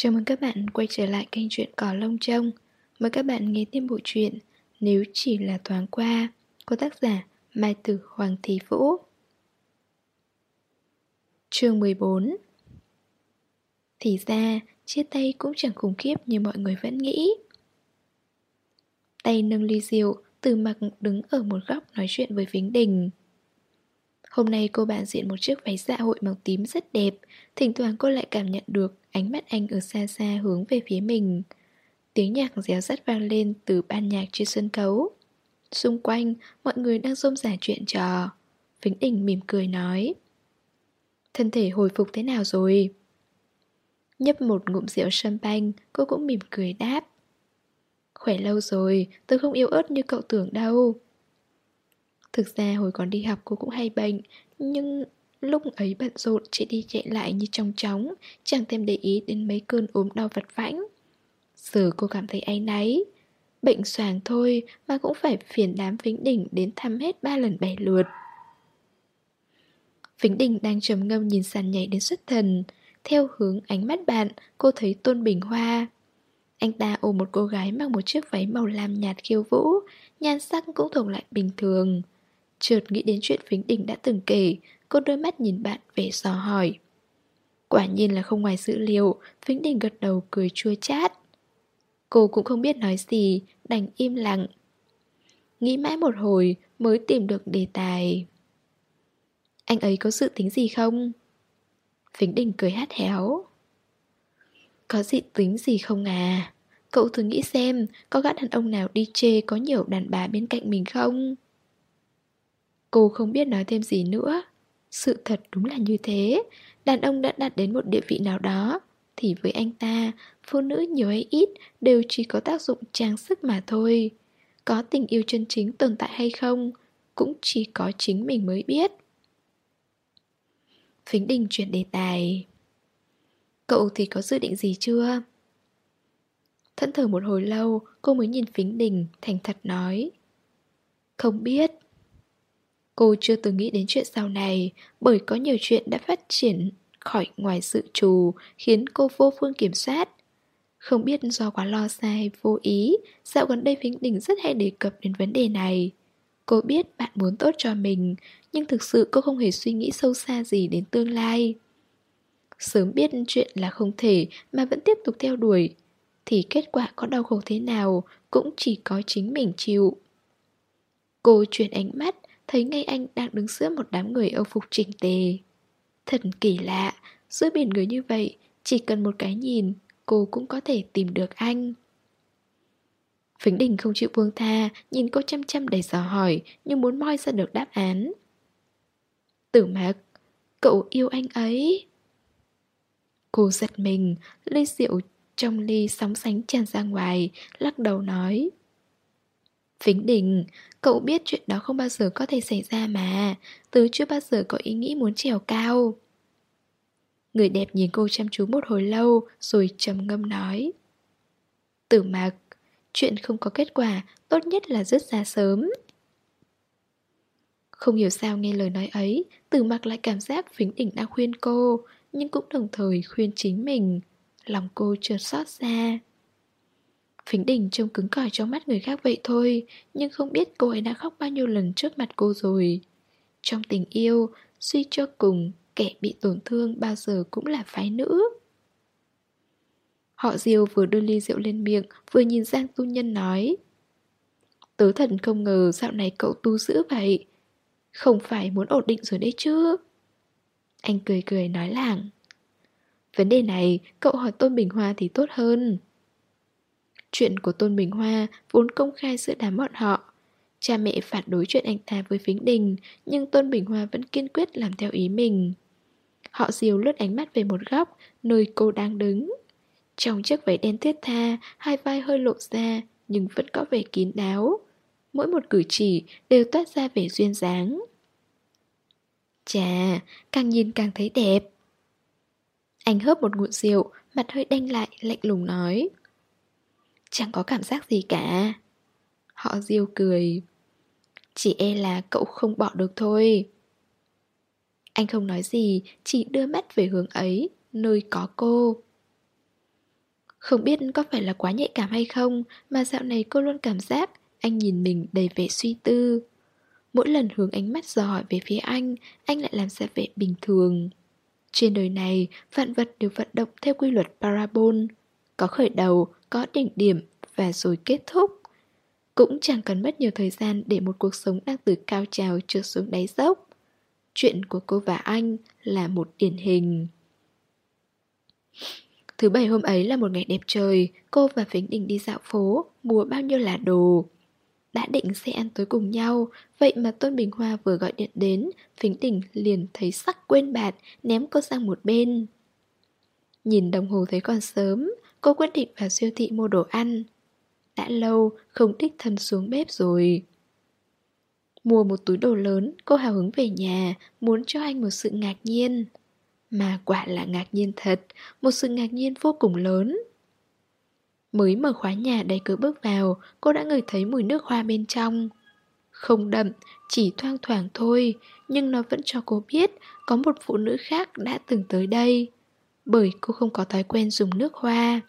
Chào mừng các bạn quay trở lại kênh truyện Cỏ Lông Trông. Mời các bạn nghe tiếp bộ truyện Nếu chỉ là thoáng qua Của tác giả Mai Tử Hoàng Thị Vũ. Chương 14 Thì ra, chia tay cũng chẳng khủng khiếp như mọi người vẫn nghĩ. Tay nâng ly rượu, từ mặc đứng ở một góc nói chuyện với Vĩnh Đình. Hôm nay cô bạn diện một chiếc váy dạ hội màu tím rất đẹp Thỉnh thoảng cô lại cảm nhận được ánh mắt anh ở xa xa hướng về phía mình. Tiếng nhạc réo rắt vang lên từ ban nhạc trên sân khấu. Xung quanh, mọi người đang rôm rả chuyện trò. Vĩnh Đình mỉm cười nói Thân thể hồi phục thế nào rồi? Nhấp một ngụm rượu champagne, cô cũng mỉm cười đáp Khỏe lâu rồi, tôi không yêu ớt như cậu tưởng đâu. Thực ra hồi còn đi học cô cũng hay bệnh Nhưng lúc ấy bận rộn chạy đi chạy lại như trong chóng Chẳng thèm để ý đến mấy cơn ốm đau vặt vãnh. Giờ cô cảm thấy áy náy. Bệnh xoàng thôi mà cũng phải phiền đám Vĩnh Đình đến thăm hết ba lần bảy lượt. Vĩnh Đình đang trầm ngâm nhìn sàn nhảy đến xuất thần. Theo hướng ánh mắt bạn, cô thấy Tôn Bình Hoa. Anh ta ôm một cô gái mặc một chiếc váy màu lam nhạt khiêu vũ Nhan sắc cũng thuộc lại bình thường. Chợt nghĩ đến chuyện Vĩnh Đình đã từng kể Cô đôi mắt nhìn bạn vẻ dò hỏi Quả nhiên là không ngoài dữ liệu, Vĩnh Đình gật đầu cười chua chát Cô cũng không biết nói gì, Đành im lặng Nghĩ mãi một hồi mới tìm được đề tài Anh ấy có sự tính gì không? Vĩnh Đình cười hát héo Có dị tính gì không à? Cậu thử nghĩ xem, Có gã đàn ông nào đi chê có nhiều đàn bà bên cạnh mình không? Cô không biết nói thêm gì nữa sự thật đúng là như thế. Đàn ông đã đạt đến một địa vị nào đó, Thì với anh ta, Phụ nữ nhiều hay ít Đều chỉ có tác dụng trang sức mà thôi. Có tình yêu chân chính tồn tại hay không, Cũng chỉ có chính mình mới biết. Phính Đình chuyển đề tài. Cậu thì có dự định gì chưa? Thẫn thờ một hồi lâu, Cô mới nhìn Phính Đình, Thành thật nói. Không biết. Cô chưa từng nghĩ đến chuyện sau này, Bởi có nhiều chuyện đã phát triển khỏi ngoài sự trù, Khiến cô vô phương kiểm soát. Không biết do quá lo xa hay vô ý, Dạo gần đây Vĩnh Đình rất hay đề cập đến vấn đề này. Cô biết bạn muốn tốt cho mình, Nhưng thực sự cô không hề suy nghĩ sâu xa gì đến tương lai. Sớm biết chuyện là không thể Mà vẫn tiếp tục theo đuổi, Thì kết quả có đau khổ thế nào Cũng chỉ có chính mình chịu. Cô chuyển ánh mắt thấy ngay anh đang đứng giữa một đám người âu phục chỉnh tề. Thật kỳ lạ, giữa biển người như vậy, chỉ cần một cái nhìn, cô cũng có thể tìm được anh. Vĩnh Đình không chịu buông tha, nhìn cô chăm chăm đầy dò hỏi, như muốn moi ra được đáp án. Tử mạc, cậu yêu anh ấy. Cô giật mình, ly rượu trong ly sóng sánh tràn ra ngoài, lắc đầu nói. Vĩnh Đình, cậu biết chuyện đó không bao giờ có thể xảy ra mà. Tớ chưa bao giờ có ý nghĩ muốn trèo cao. Người đẹp nhìn cô chăm chú một hồi lâu Rồi trầm ngâm nói. Tử Mặc, Chuyện không có kết quả Tốt nhất là dứt ra sớm. Không hiểu sao nghe lời nói ấy Tử Mặc lại cảm giác Vĩnh Đình đang khuyên cô Nhưng cũng đồng thời khuyên chính mình. Lòng cô trượt xót xa. Phính đỉnh trông cứng cỏi trong mắt người khác vậy thôi Nhưng không biết cô ấy đã khóc bao nhiêu lần trước mặt cô rồi. Trong tình yêu, suy cho cùng Kẻ bị tổn thương bao giờ cũng là phái nữ. Họ Diêu vừa đưa ly rượu lên miệng Vừa nhìn Giang tu nhân nói Tớ thần không ngờ dạo này cậu tu dữ vậy. Không phải muốn ổn định rồi đấy chứ. Anh cười cười nói lảng Vấn đề này cậu hỏi Tôn Bình Hoa thì tốt hơn. Chuyện của Tôn Bình Hoa vốn công khai giữa đám bọn họ. Cha mẹ phản đối chuyện anh ta với Vĩnh Đình, nhưng Tôn Bình Hoa vẫn kiên quyết làm theo ý mình. Họ diều lướt ánh mắt về một góc, nơi cô đang đứng. Trong chiếc váy đen thiết tha, hai vai hơi lộ ra, nhưng vẫn có vẻ kín đáo. Mỗi một cử chỉ đều toát ra vẻ duyên dáng. Chà, càng nhìn càng thấy đẹp. Anh hớp một ngụm rượu, mặt hơi đanh lại, lạnh lùng nói. Chẳng có cảm giác gì cả. Họ diêu cười. Chỉ e là cậu không bỏ được thôi. Anh không nói gì, Chỉ đưa mắt về hướng ấy, Nơi có cô. Không biết có phải là quá nhạy cảm hay không, Mà dạo này cô luôn cảm giác Anh nhìn mình đầy vẻ suy tư. Mỗi lần hướng ánh mắt dò hỏi về phía anh Anh lại làm ra vẻ bình thường. Trên đời này, Vạn vật đều vận động theo quy luật parabol. Có khởi đầu có đỉnh điểm Và rồi kết thúc Cũng chẳng cần mất nhiều thời gian Để một cuộc sống đang từ cao trào trượt xuống đáy dốc Chuyện của cô và anh Là một điển hình Thứ bảy hôm ấy là một ngày đẹp trời, cô và Phính Đình đi dạo phố, mua bao nhiêu là đồ. Đã định sẽ ăn tối cùng nhau, vậy mà Tôn Bình Hoa vừa gọi điện đến, Phính Đình liền thấy sắc quên bạt, ném cô sang một bên. Nhìn đồng hồ thấy còn sớm, cô quyết định vào siêu thị mua đồ ăn. Đã lâu, không đích thân xuống bếp rồi. Mua một túi đồ lớn, cô hào hứng về nhà, muốn cho anh một sự ngạc nhiên. Mà quả là ngạc nhiên thật, một sự ngạc nhiên vô cùng lớn. Mới mở khóa nhà đầy cửa bước vào, cô đã ngửi thấy mùi nước hoa bên trong. Không đậm, chỉ thoang thoảng thôi, nhưng nó vẫn cho cô biết có một phụ nữ khác đã từng tới đây. Bởi cô không có thói quen dùng nước hoa.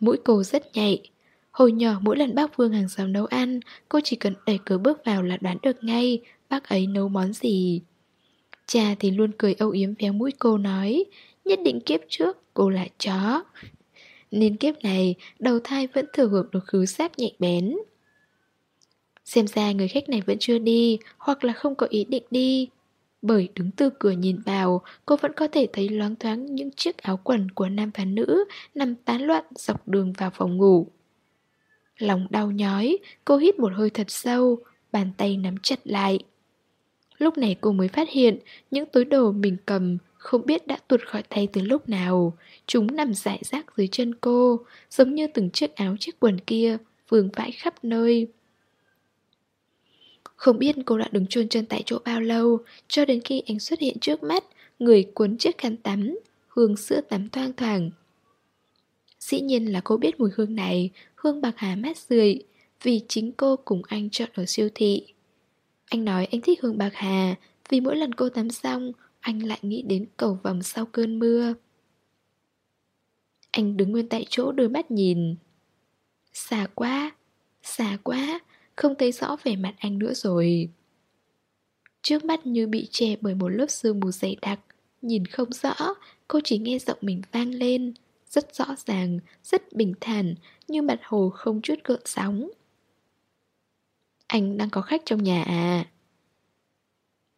Mũi cô rất nhạy. Hồi nhỏ mỗi lần bác Vương hàng xóm nấu ăn, cô chỉ cần đẩy cửa bước vào là đoán được ngay bác ấy nấu món gì. Cha thì luôn cười âu yếm véo mũi cô nói Nhất định kiếp trước cô là chó Nên kiếp này đầu thai vẫn thừa hưởng được khứ giác nhạy bén Xem ra người khách này vẫn chưa đi Hoặc là không có ý định đi bởi đứng từ cửa nhìn vào Cô vẫn có thể thấy loáng thoáng những chiếc áo quần của nam và nữ Nằm tán loạn dọc đường vào phòng ngủ Lòng đau nhói Cô hít một hơi thật sâu Bàn tay nắm chặt lại Lúc này cô mới phát hiện những túi đồ mình cầm không biết đã tuột khỏi tay từ lúc nào. Chúng nằm rải rác dưới chân cô, giống như từng chiếc áo chiếc quần kia, vương vãi khắp nơi. Không biết cô đã đứng chôn chân tại chỗ bao lâu, cho đến khi anh xuất hiện trước mắt, người cuốn chiếc khăn tắm, hương sữa tắm thoang thoảng. Dĩ nhiên là cô biết mùi hương này, hương bạc hà mát rượi, vì chính cô cùng anh chọn ở siêu thị. Anh nói anh thích hương bạc hà Vì mỗi lần cô tắm xong Anh lại nghĩ đến cầu vòng sau cơn mưa Anh đứng nguyên tại chỗ đôi mắt nhìn Xa quá Xa quá không thấy rõ vẻ mặt anh nữa rồi. Trước mắt như bị che bởi một lớp sương mù dày đặc Nhìn không rõ Cô chỉ nghe giọng mình vang lên Rất rõ ràng Rất bình thản Như mặt hồ không chút gợn sóng. Anh đang có khách trong nhà à?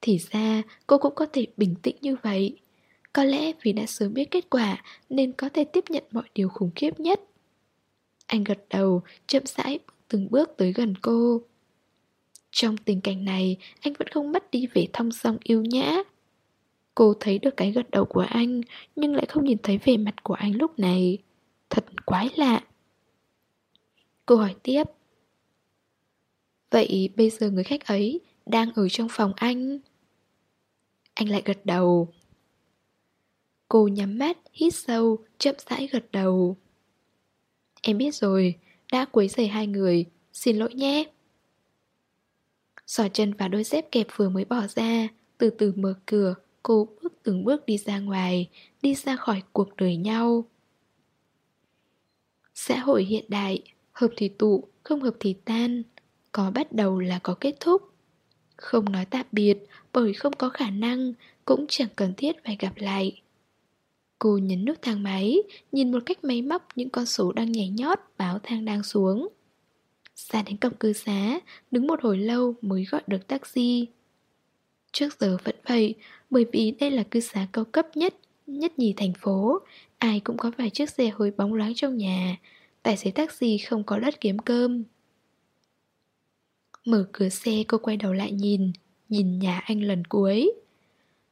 Thì ra cô cũng có thể bình tĩnh như vậy. Có lẽ vì đã sớm biết kết quả Nên có thể tiếp nhận mọi điều khủng khiếp nhất. Anh gật đầu, chậm rãi từng bước tới gần cô. Trong tình cảnh này Anh vẫn không mất đi vẻ thong song yêu nhã. Cô thấy được cái gật đầu của anh Nhưng lại không nhìn thấy vẻ mặt của anh lúc này. Thật quái lạ. Cô hỏi tiếp. Vậy bây giờ người khách ấy đang ở trong phòng anh? Anh lại gật đầu. Cô nhắm mắt, hít sâu, chậm rãi gật đầu. Em biết rồi, đã quấy rầy hai người, xin lỗi nhé. Sỏ chân vào đôi dép kẹp vừa mới bỏ ra. Từ từ mở cửa, cô bước từng bước đi ra ngoài Đi ra khỏi cuộc đời nhau. Xã hội hiện đại, hợp thì tụ, không hợp thì tan. Có bắt đầu là có kết thúc. Không nói tạm biệt Bởi không có khả năng Cũng chẳng cần thiết phải gặp lại. Cô nhấn nút thang máy, Nhìn một cách máy móc những con số đang nhảy nhót Báo thang đang xuống. Ra đến cổng cư xá, Đứng một hồi lâu mới gọi được taxi. Trước giờ vẫn vậy, Bởi vì đây là cư xá cao cấp nhất Nhất nhì thành phố, Ai cũng có vài chiếc xe hơi bóng loáng trong nhà, Tài xế taxi không có đất kiếm cơm. Mở cửa xe, cô quay đầu lại nhìn Nhìn nhà anh lần cuối.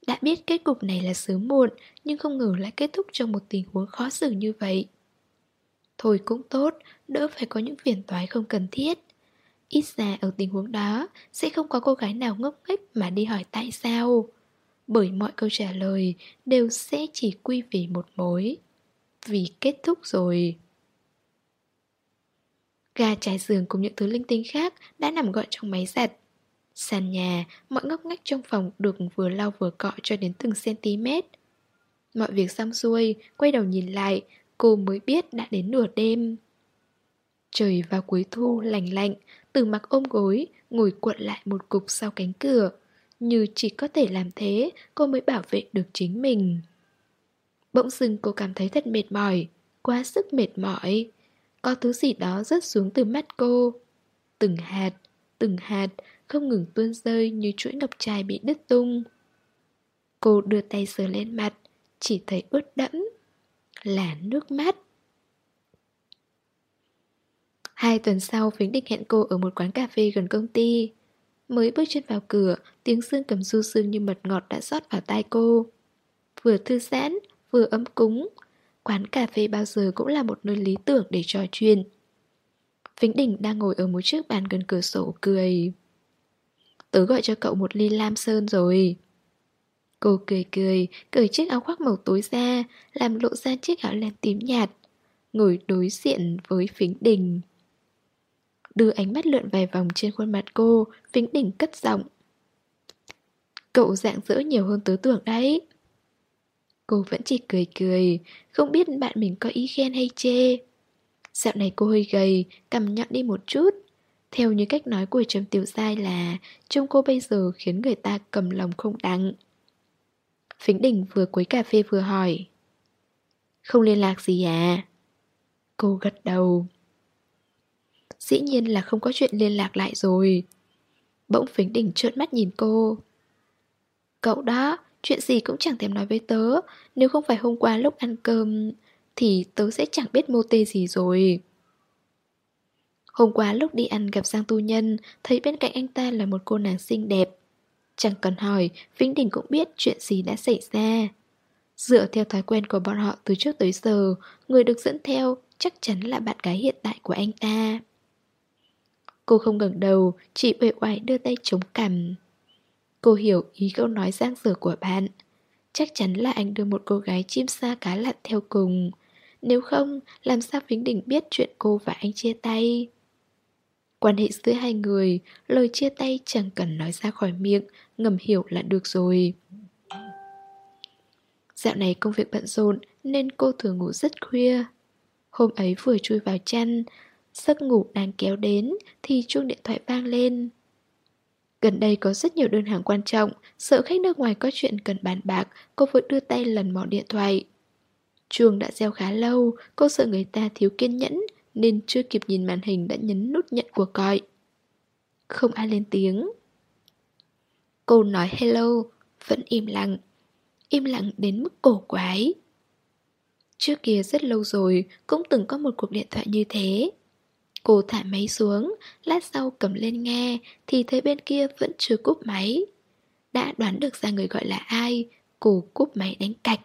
Đã biết kết cục này là sớm muộn, Nhưng không ngờ lại kết thúc trong một tình huống khó xử như vậy. Thôi cũng tốt, Đỡ phải có những phiền toái không cần thiết. Ít ra ở tình huống đó, Sẽ không có cô gái nào ngốc nghếch Mà đi hỏi tại sao. Bởi mọi câu trả lời Đều sẽ chỉ quy về một mối. Vì kết thúc rồi. Gà trái giường cùng những thứ linh tinh khác đã nằm gọn trong máy giặt. Sàn nhà, mọi ngóc ngách trong phòng được vừa lau vừa cọ cho đến từng cm. Mọi việc xong xuôi, quay đầu nhìn lại, cô mới biết đã đến nửa đêm. Trời vào cuối thu lành lạnh, từ mặc ôm gối, ngồi cuộn lại một cục sau cánh cửa. Như chỉ có thể làm thế, cô mới bảo vệ được chính mình. Bỗng dưng cô cảm thấy thật mệt mỏi, quá sức mệt mỏi. Có thứ gì đó rớt xuống từ mắt cô. Từng hạt, từng hạt, không ngừng tuôn rơi như chuỗi ngọc trai bị đứt tung. Cô đưa tay sờ lên mặt, chỉ thấy ướt đẫm, là nước mắt. Hai tuần sau, vĩnh định hẹn cô ở một quán cà phê gần công ty. Mới bước chân vào cửa, tiếng xương cầm du sương như mật ngọt đã rót vào tai cô. Vừa thư giãn, vừa ấm cúng. Quán cà phê bao giờ cũng là một nơi lý tưởng để trò chuyện. Vĩnh Đình đang ngồi ở một chiếc bàn gần cửa sổ cười. Tớ gọi cho cậu một ly lam sơn rồi. Cô cười cười, cởi chiếc áo khoác màu tối ra, làm lộ ra chiếc áo len tím nhạt. Ngồi đối diện với phính Đình. Đưa ánh mắt lượn vài vòng trên khuôn mặt cô, Phính Đình cất giọng. Cậu dạng dỡ nhiều hơn tớ tưởng đấy. Cô vẫn chỉ cười cười, không biết bạn mình có ý khen hay chê. Dạo này cô hơi gầy, cầm nhọn đi một chút. Theo như cách nói của Trầm Tiểu Giai là Trông cô bây giờ khiến người ta cầm lòng không đặng Phính Đình vừa quấy cà phê vừa hỏi. Không liên lạc gì à? Cô gật đầu. Dĩ nhiên là không có chuyện liên lạc lại rồi. Bỗng Phính Đình trợn mắt nhìn cô. Cậu đó, chuyện gì cũng chẳng thèm nói với tớ. Nếu không phải hôm qua lúc ăn cơm Thì tớ sẽ chẳng biết mô tê gì rồi. Hôm qua lúc đi ăn gặp Giang Tu Nhân Thấy bên cạnh anh ta là một cô nàng xinh đẹp. Chẳng cần hỏi Vĩnh Đình cũng biết chuyện gì đã xảy ra. Dựa theo thói quen của bọn họ từ trước tới giờ Người được dẫn theo chắc chắn là bạn gái hiện tại của anh ta. Cô không ngẩng đầu Chỉ uể oải đưa tay chống cằm. Cô hiểu ý câu nói giang dở của bạn. Chắc chắn là anh đưa một cô gái chim sa cá lặn theo cùng. Nếu không, làm sao Vĩnh Đình biết chuyện cô và anh chia tay? Quan hệ giữa hai người, lời chia tay chẳng cần nói ra khỏi miệng, ngầm hiểu là được rồi. Dạo này công việc bận rộn nên cô thường ngủ rất khuya. Hôm ấy vừa chui vào chăn, giấc ngủ đang kéo đến thì chuông điện thoại vang lên. Gần đây có rất nhiều đơn hàng quan trọng, sợ khách nước ngoài có chuyện cần bàn bạc, cô vội đưa tay lần mò điện thoại. Chuông đã reo khá lâu, cô sợ người ta thiếu kiên nhẫn nên chưa kịp nhìn màn hình đã nhấn nút nhận cuộc gọi. Không ai lên tiếng. Cô nói hello, vẫn im lặng. Im lặng đến mức cổ quái. Trước kia rất lâu rồi cũng từng có một cuộc điện thoại như thế. Cô thả máy xuống, lát sau cầm lên nghe thì thấy bên kia vẫn chưa cúp máy. Đã đoán được ra người gọi là ai, cô cúp máy đánh cạch.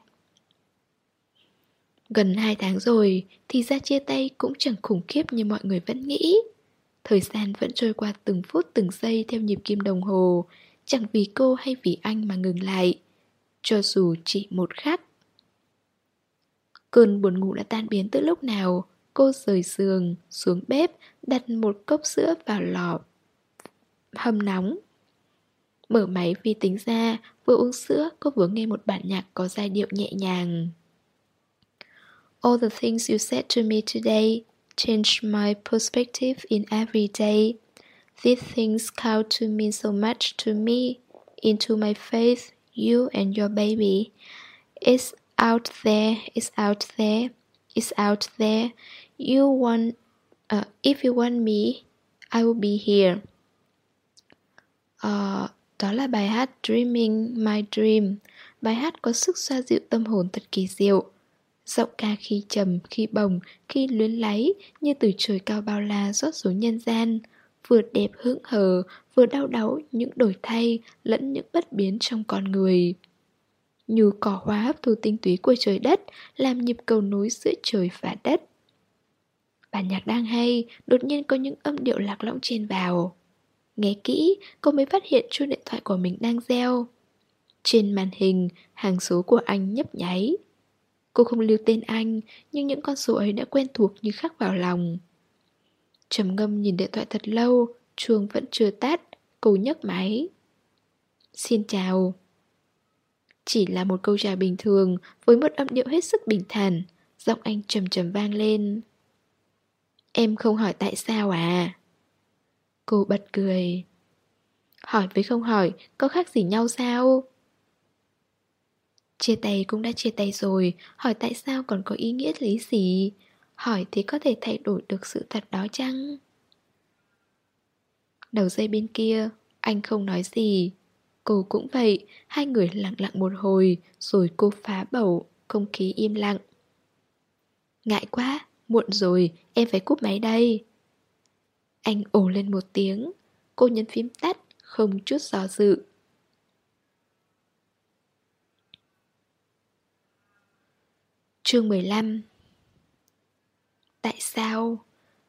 Gần 2 tháng rồi thì ra chia tay cũng chẳng khủng khiếp như mọi người vẫn nghĩ. Thời gian vẫn trôi qua từng phút từng giây theo nhịp kim đồng hồ, chẳng vì cô hay vì anh mà ngừng lại. Cho dù chỉ một khắc. Cơn buồn ngủ đã tan biến từ lúc nào, cô rời giường, xuống bếp, đặt một cốc sữa vào lò hâm nóng. Mở máy vi tính ra, vừa uống sữa, cô vừa nghe một bản nhạc có giai điệu nhẹ nhàng. All the things you said to me today changed my perspective in every day. These things count to mean so much to me, into my faith, you and your baby. It's out there, it's out there, it's out there. You want, uh, if you want me, I will be here. Uh, đó là bài hát Dreaming My Dream. Bài hát có sức xoa dịu tâm hồn thật kỳ diệu. Giọng ca khi trầm, khi bồng, khi luyến láy Như từ trời cao bao la rót xuống nhân gian. Vừa đẹp hững hờ, vừa đau đáu những đổi thay Lẫn những bất biến trong con người. Như cỏ hóa hấp thu tinh túy của trời đất Làm nhịp cầu nối giữa trời và đất. Bản nhạc đang hay, đột nhiên có những âm điệu lạc lõng trên vào. Nghe kỹ, cô mới phát hiện chuông điện thoại của mình đang reo. Trên màn hình, hàng số của anh nhấp nháy. Cô không lưu tên anh, nhưng những con số ấy đã quen thuộc như khắc vào lòng. Trầm ngâm nhìn điện thoại thật lâu, chuông vẫn chưa tắt, cô nhấc máy. Xin chào. Chỉ là một câu chào bình thường, với một âm điệu hết sức bình thản. Giọng anh trầm trầm vang lên Em không hỏi tại sao à Cô bật cười Hỏi với không hỏi Có khác gì nhau sao Chia tay cũng đã chia tay rồi, Hỏi tại sao còn có ý nghĩa lý gì? Hỏi thì có thể thay đổi được sự thật đó chăng? Đầu dây bên kia, Anh không nói gì. Cô cũng vậy, Hai người lặng lặng một hồi, Rồi cô phá bầu, Không khí im lặng. Ngại quá, Muộn rồi, Em phải cúp máy đây. Anh ồ lên một tiếng, Cô nhấn phím tắt, Không chút do dự. Chương 15 Tại sao?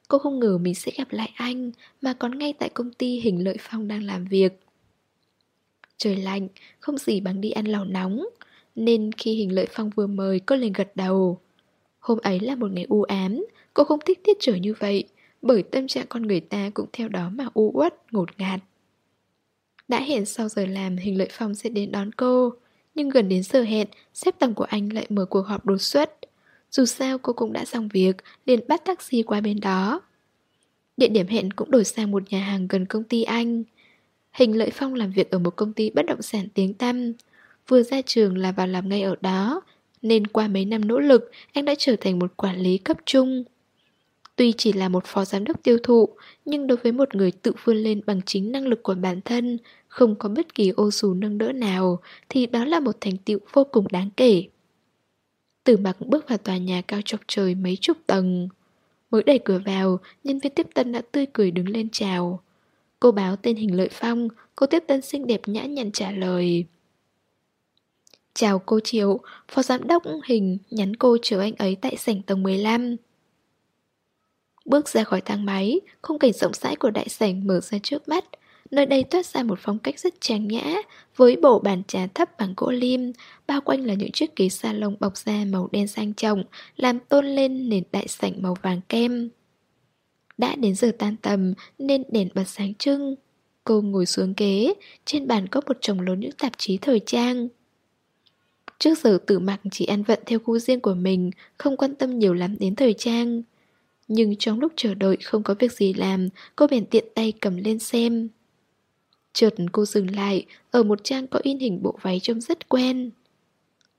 Cô không ngờ mình sẽ gặp lại anh Mà còn ngay tại công ty Hình Lợi Phong đang làm việc? Trời lạnh, không gì bằng đi ăn lẩu nóng Nên khi Hình Lợi Phong vừa mời cô liền gật đầu. Hôm ấy là một ngày u ám Cô không thích tiết trời như vậy Bởi tâm trạng con người ta cũng theo đó mà u uất, ngột ngạt. Đã hẹn sau giờ làm Hình Lợi Phong sẽ đến đón cô. Nhưng gần đến giờ hẹn, Sếp tầng của anh lại mở cuộc họp đột xuất. Dù sao, cô cũng đã xong việc, liền bắt taxi qua bên đó. Địa điểm hẹn cũng đổi sang một nhà hàng gần công ty anh. Hình Lợi Phong làm việc ở một công ty bất động sản tiếng tăm. Vừa ra trường là vào làm ngay ở đó, Nên qua mấy năm nỗ lực, Anh đã trở thành một quản lý cấp trung. Tuy chỉ là một phó giám đốc tiêu thụ, Nhưng đối với một người tự vươn lên bằng chính năng lực của bản thân không có bất kỳ ô xù nâng đỡ nào Thì đó là một thành tựu vô cùng đáng kể. Tử mặc bước vào tòa nhà cao chọc trời mấy chục tầng Mới đẩy cửa vào, nhân viên tiếp tân đã tươi cười đứng lên chào. Cô báo tên hình lợi phong, cô tiếp tân xinh đẹp nhã nhặn trả lời. Chào cô Triệu, phó giám đốc hình nhắn cô chờ anh ấy tại sảnh tầng 15 Bước ra khỏi thang máy, khung cảnh rộng rãi của đại sảnh mở ra trước mắt. Nơi đây toát ra một phong cách rất trang nhã, Với bộ bàn trà thấp bằng gỗ lim, Bao quanh là những chiếc ghế salon bọc da màu đen sang trọng, Làm tôn lên nền đại sảnh màu vàng kem. Đã đến giờ tan tầm, nên đèn bật sáng trưng. Cô ngồi xuống ghế, Trên bàn có một chồng lớn những tạp chí thời trang. Trước giờ tử mặc chỉ ăn vận theo khu riêng của mình, Không quan tâm nhiều lắm đến thời trang. Nhưng trong lúc chờ đợi không có việc gì làm, Cô bèn tiện tay cầm lên xem. Chợt cô dừng lại, Ở một trang có in hình bộ váy trông rất quen.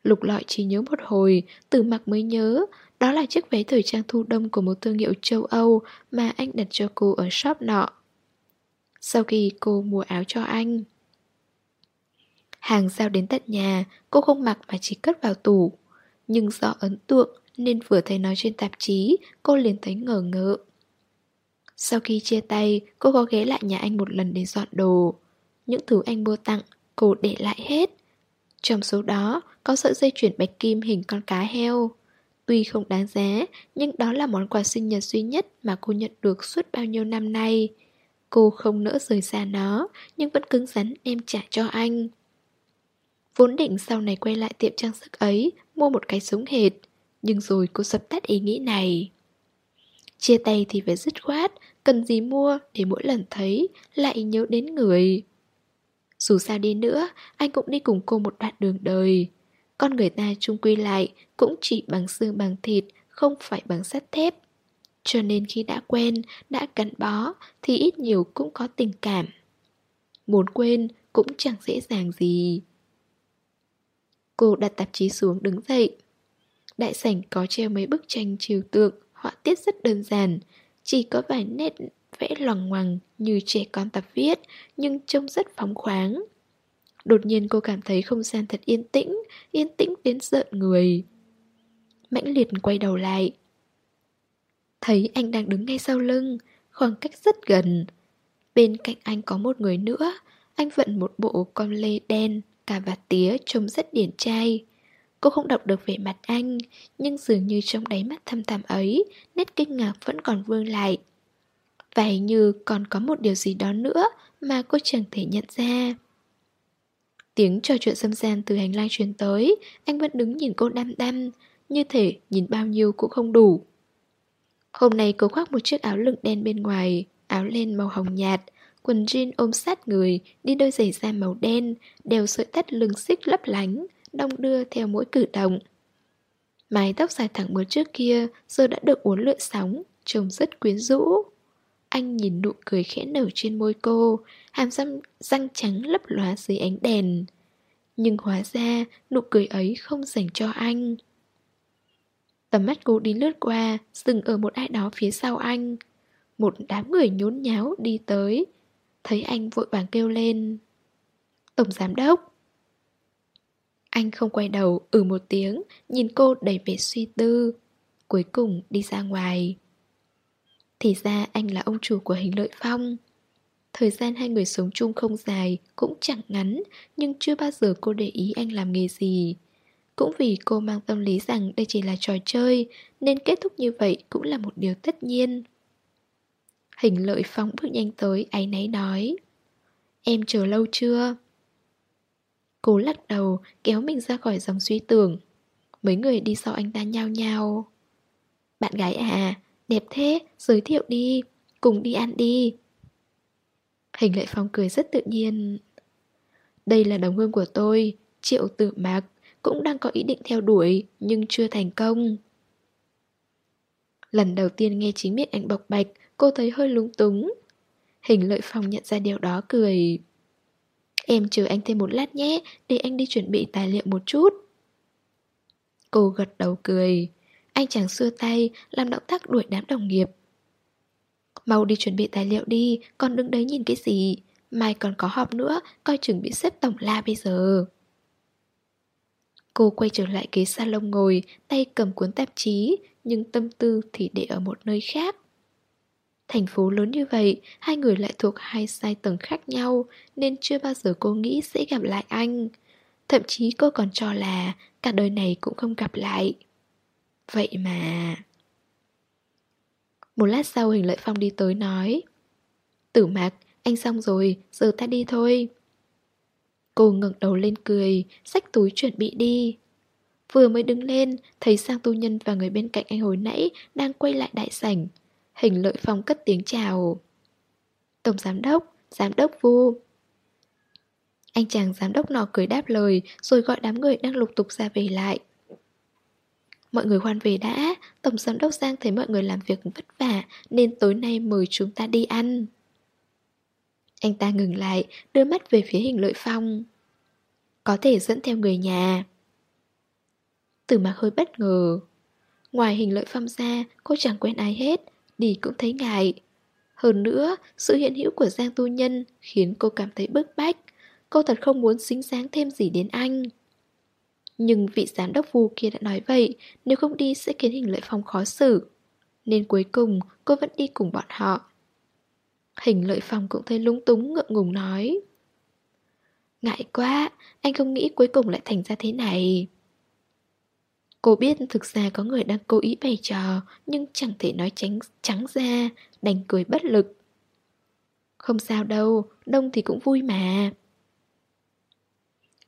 Lục lọi chỉ nhớ một hồi, Từ mặc mới nhớ, Đó là chiếc váy thời trang thu đông của một thương hiệu châu Âu Mà anh đặt cho cô ở shop nọ. Sau khi cô mua áo cho anh, Hàng giao đến tận nhà, Cô không mặc mà chỉ cất vào tủ. Nhưng do ấn tượng Nên vừa thấy nói trên tạp chí, Cô liền thấy ngờ ngợ. Sau khi chia tay, Cô có ghé lại nhà anh một lần để dọn đồ những thứ anh mua tặng, cô để lại hết. Trong số đó có sợi dây chuyền bạch kim hình con cá heo. Tuy không đáng giá, nhưng đó là món quà sinh nhật duy nhất mà cô nhận được suốt bao nhiêu năm nay. Cô không nỡ rời xa nó, nhưng vẫn cứng rắn đem trả cho anh. Vốn định sau này quay lại tiệm trang sức ấy, mua một cái súng hệt. Nhưng rồi cô sập tắt ý nghĩ này. Chia tay thì phải dứt khoát, cần gì mua để mỗi lần thấy lại nhớ đến người. Dù sao đi nữa, anh cũng đi cùng cô một đoạn đường đời. Con người ta chung quy lại cũng chỉ bằng xương bằng thịt, không phải bằng sắt thép. Cho nên khi đã quen, đã gắn bó thì ít nhiều cũng có tình cảm. Muốn quên cũng chẳng dễ dàng gì. Cô đặt tạp chí xuống đứng dậy. Đại sảnh có treo mấy bức tranh trừu tượng, họa tiết rất đơn giản, chỉ có vài nét vẽ loằng ngoằng như trẻ con tập viết, nhưng trông rất phóng khoáng. Đột nhiên cô cảm thấy không gian thật yên tĩnh, yên tĩnh đến giận người. Mãnh liệt quay đầu lại. Thấy anh đang đứng ngay sau lưng, khoảng cách rất gần. Bên cạnh anh có một người nữa, anh vận một bộ con lê đen, cà vạt tía trông rất điển trai. Cô không đọc được vẻ mặt anh, nhưng dường như trong đáy mắt thâm thẳm ấy, nét kinh ngạc vẫn còn vương lại. Và hình như còn có một điều gì đó nữa mà cô chẳng thể nhận ra. Tiếng trò chuyện xâm gian từ hành lang truyền tới, anh vẫn đứng nhìn cô đăm đăm, như thể nhìn bao nhiêu cũng không đủ. Hôm nay cô khoác một chiếc áo lưng đen bên ngoài, áo len màu hồng nhạt, quần jean ôm sát người, đi đôi giày da màu đen, đeo sợi tắt lưng xích lấp lánh, đong đưa theo mỗi cử động. Mái tóc dài thẳng bướm trước kia giờ đã được uốn lượn sóng, trông rất quyến rũ. Anh nhìn nụ cười khẽ nở trên môi cô, hàm răng, răng trắng lấp lóa dưới ánh đèn. Nhưng hóa ra nụ cười ấy không dành cho anh. Tầm mắt cô đi lướt qua, dừng ở một ai đó phía sau anh. Một đám người nhốn nháo đi tới. Thấy anh vội vàng kêu lên. Tổng giám đốc. Anh không quay đầu, ừ một tiếng, nhìn cô đầy vẻ suy tư. Cuối cùng đi ra ngoài. Thì ra anh là ông chủ của hình lợi phong. Thời gian hai người sống chung không dài, cũng chẳng ngắn, nhưng chưa bao giờ cô để ý anh làm nghề gì. Cũng vì cô mang tâm lý rằng đây chỉ là trò chơi, nên kết thúc như vậy cũng là một điều tất nhiên. Hình lợi phong bước nhanh tới, áy náy nói. Em chờ lâu chưa? Cô lắc đầu, kéo mình ra khỏi dòng suy tưởng. Mấy người đi sau anh ta nhao nhao. Bạn gái à, đẹp thế, giới thiệu đi, cùng đi ăn đi. Hình lệ phong cười rất tự nhiên. Đây là đồng hương của tôi, Triệu Tử Mạc, cũng đang có ý định theo đuổi, nhưng chưa thành công. Lần đầu tiên nghe chính miệng anh bộc bạch, cô thấy hơi lúng túng. Hình lợi phong nhận ra điều đó cười. Em chờ anh thêm một lát nhé, để anh đi chuẩn bị tài liệu một chút. Cô gật đầu cười. Anh chàng xưa tay, làm động tác đuổi đám đồng nghiệp. Mau đi chuẩn bị tài liệu đi, còn đứng đấy nhìn cái gì? Mai còn có họp nữa, coi chừng bị xếp tổng la bây giờ. Cô quay trở lại ghế salon ngồi, tay cầm cuốn tạp chí, nhưng tâm tư thì để ở một nơi khác. Thành phố lớn như vậy, hai người lại thuộc hai sai tầng khác nhau, nên chưa bao giờ cô nghĩ sẽ gặp lại anh. Thậm chí cô còn cho là cả đời này cũng không gặp lại. Vậy mà... Một lát sau hình lợi phong đi tới nói Tử mạc, anh xong rồi, giờ ta đi thôi. Cô ngẩng đầu lên cười, xách túi chuẩn bị đi. Vừa mới đứng lên, thấy sang tu nhân và người bên cạnh anh hồi nãy đang quay lại đại sảnh. Hình lợi phong cất tiếng chào. Tổng giám đốc, giám đốc vu. Anh chàng giám đốc nọ cười đáp lời Rồi gọi đám người đang lục tục ra về lại. Mọi người khoan về đã. Tổng giám đốc Giang thấy mọi người làm việc vất vả, Nên tối nay mời chúng ta đi ăn. Anh ta ngừng lại, Đưa mắt về phía hình lợi phong. Có thể dẫn theo người nhà. Từ mạc hơi bất ngờ. Ngoài hình lợi phong ra, Cô chẳng quen ai hết, Đi cũng thấy ngại. Hơn nữa, Sự hiện hữu của Giang Tu Nhân Khiến cô cảm thấy bức bách. Cô thật không muốn xính sáng thêm gì đến anh nhưng vị giám đốc vu kia đã nói vậy Nếu không đi sẽ khiến hình lợi phong khó xử. Nên cuối cùng cô vẫn đi cùng bọn họ. Hình lợi phong cũng thấy lúng túng ngượng ngùng nói. Ngại quá, anh không nghĩ cuối cùng lại thành ra thế này. Cô biết thực ra có người đang cố ý bày trò Nhưng chẳng thể nói tránh trắng ra Đành cười bất lực. Không sao đâu, đông thì cũng vui mà.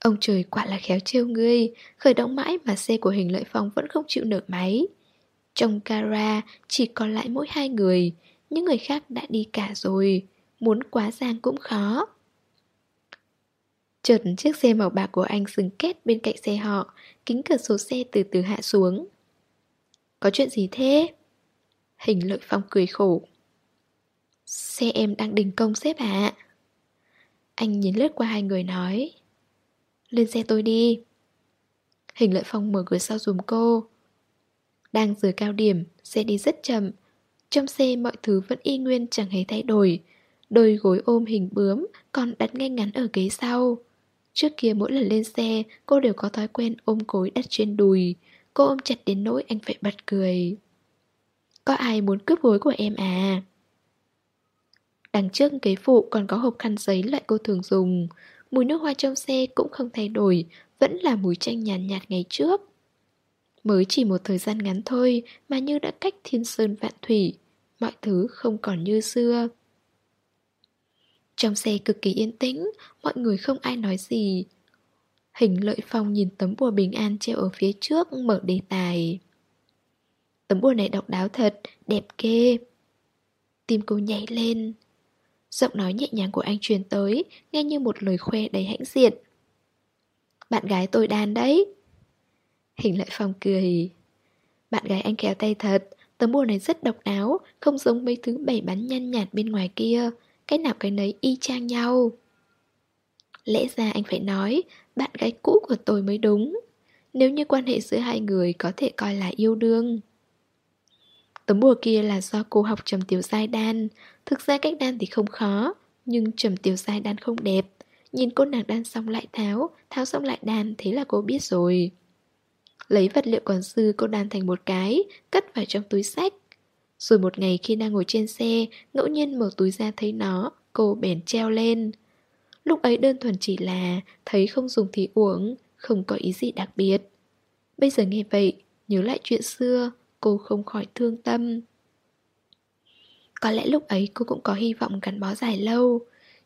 Ông trời quả là khéo trêu ngươi, khởi động mãi mà xe của hình lợi phong vẫn không chịu nở máy. Trong gara chỉ còn lại mỗi hai người, những người khác đã đi cả rồi, muốn quá giang cũng khó. Chợt chiếc xe màu bạc của anh dừng kết bên cạnh xe họ, kính cửa sổ xe từ từ hạ xuống. Có chuyện gì thế? Hình lợi phong cười khổ. Xe em đang đình công xếp ạ. Anh nhìn lướt qua hai người nói. Lên xe tôi đi. Hình lợi phong mở cửa sau dùm cô. Đang giờ cao điểm, Xe đi rất chậm. Trong xe mọi thứ vẫn y nguyên chẳng hề thay đổi. Đôi gối ôm hình bướm Còn đặt ngay ngắn ở ghế sau. Trước kia mỗi lần lên xe, Cô đều có thói quen ôm cối đặt trên đùi. Cô ôm chặt đến nỗi anh phải bật cười. Có ai muốn cướp gối của em à? Đằng trước ghế phụ còn có hộp khăn giấy loại cô thường dùng. Mùi nước hoa trong xe cũng không thay đổi Vẫn là mùi chanh nhàn nhạt, nhạt ngày trước. Mới chỉ một thời gian ngắn thôi Mà như đã cách thiên sơn vạn thủy Mọi thứ không còn như xưa. Trong xe cực kỳ yên tĩnh Mọi người không ai nói gì. Hình lợi phong nhìn tấm bùa bình an treo ở phía trước mở đề tài. Tấm bùa này độc đáo thật, đẹp ghê. Tim cô nhảy lên. Giọng nói nhẹ nhàng của anh truyền tới Nghe như một lời khoe đầy hãnh diện Bạn gái tôi đàn đấy Hình lại phòng cười Bạn gái anh khéo tay thật, tấm bùa này rất độc đáo, không giống mấy thứ bày bắn nhăn nhạt bên ngoài kia. Cái nào cái nấy y chang nhau. Lẽ ra anh phải nói, bạn gái cũ của tôi mới đúng. Nếu như quan hệ giữa hai người có thể coi là yêu đương. Tấm bùa kia là do cô học trầm tiểu giai đan. Thực ra cách đan thì không khó, Nhưng trầm tiểu giai đan không đẹp. Nhìn cô nàng đan xong lại tháo Tháo xong lại đan, thế là cô biết rồi. Lấy vật liệu còn dư, cô đan thành một cái, Cất vào trong túi sách. Rồi một ngày khi đang ngồi trên xe, Ngẫu nhiên mở túi ra thấy nó, Cô bèn treo lên. Lúc ấy đơn thuần chỉ là Thấy không dùng thì uống, Không có ý gì đặc biệt. Bây giờ nghe vậy, Nhớ lại chuyện xưa cô không khỏi thương tâm. Có lẽ lúc ấy cô cũng có hy vọng gắn bó dài lâu,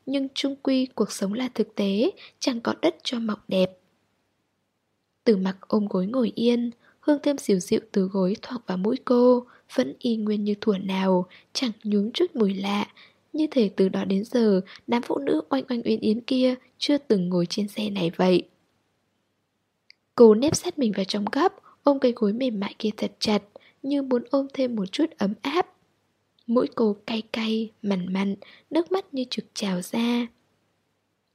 nhưng chung quy cuộc sống là thực tế, chẳng có đất cho mọc đẹp. Từ mặc ôm gối ngồi yên, hương thơm dịu dịu từ gối thoảng vào mũi cô, vẫn y nguyên như thuở nào, chẳng nhúm chút mùi lạ. Như thể từ đó đến giờ, đám phụ nữ oanh oanh uyên yến kia chưa từng ngồi trên xe này vậy. Cô nếp sát mình vào trong góc, ôm cây gối mềm mại kia thật chặt, như muốn ôm thêm một chút ấm áp. Mũi cô cay cay, mặn mặn, nước mắt như trực trào ra.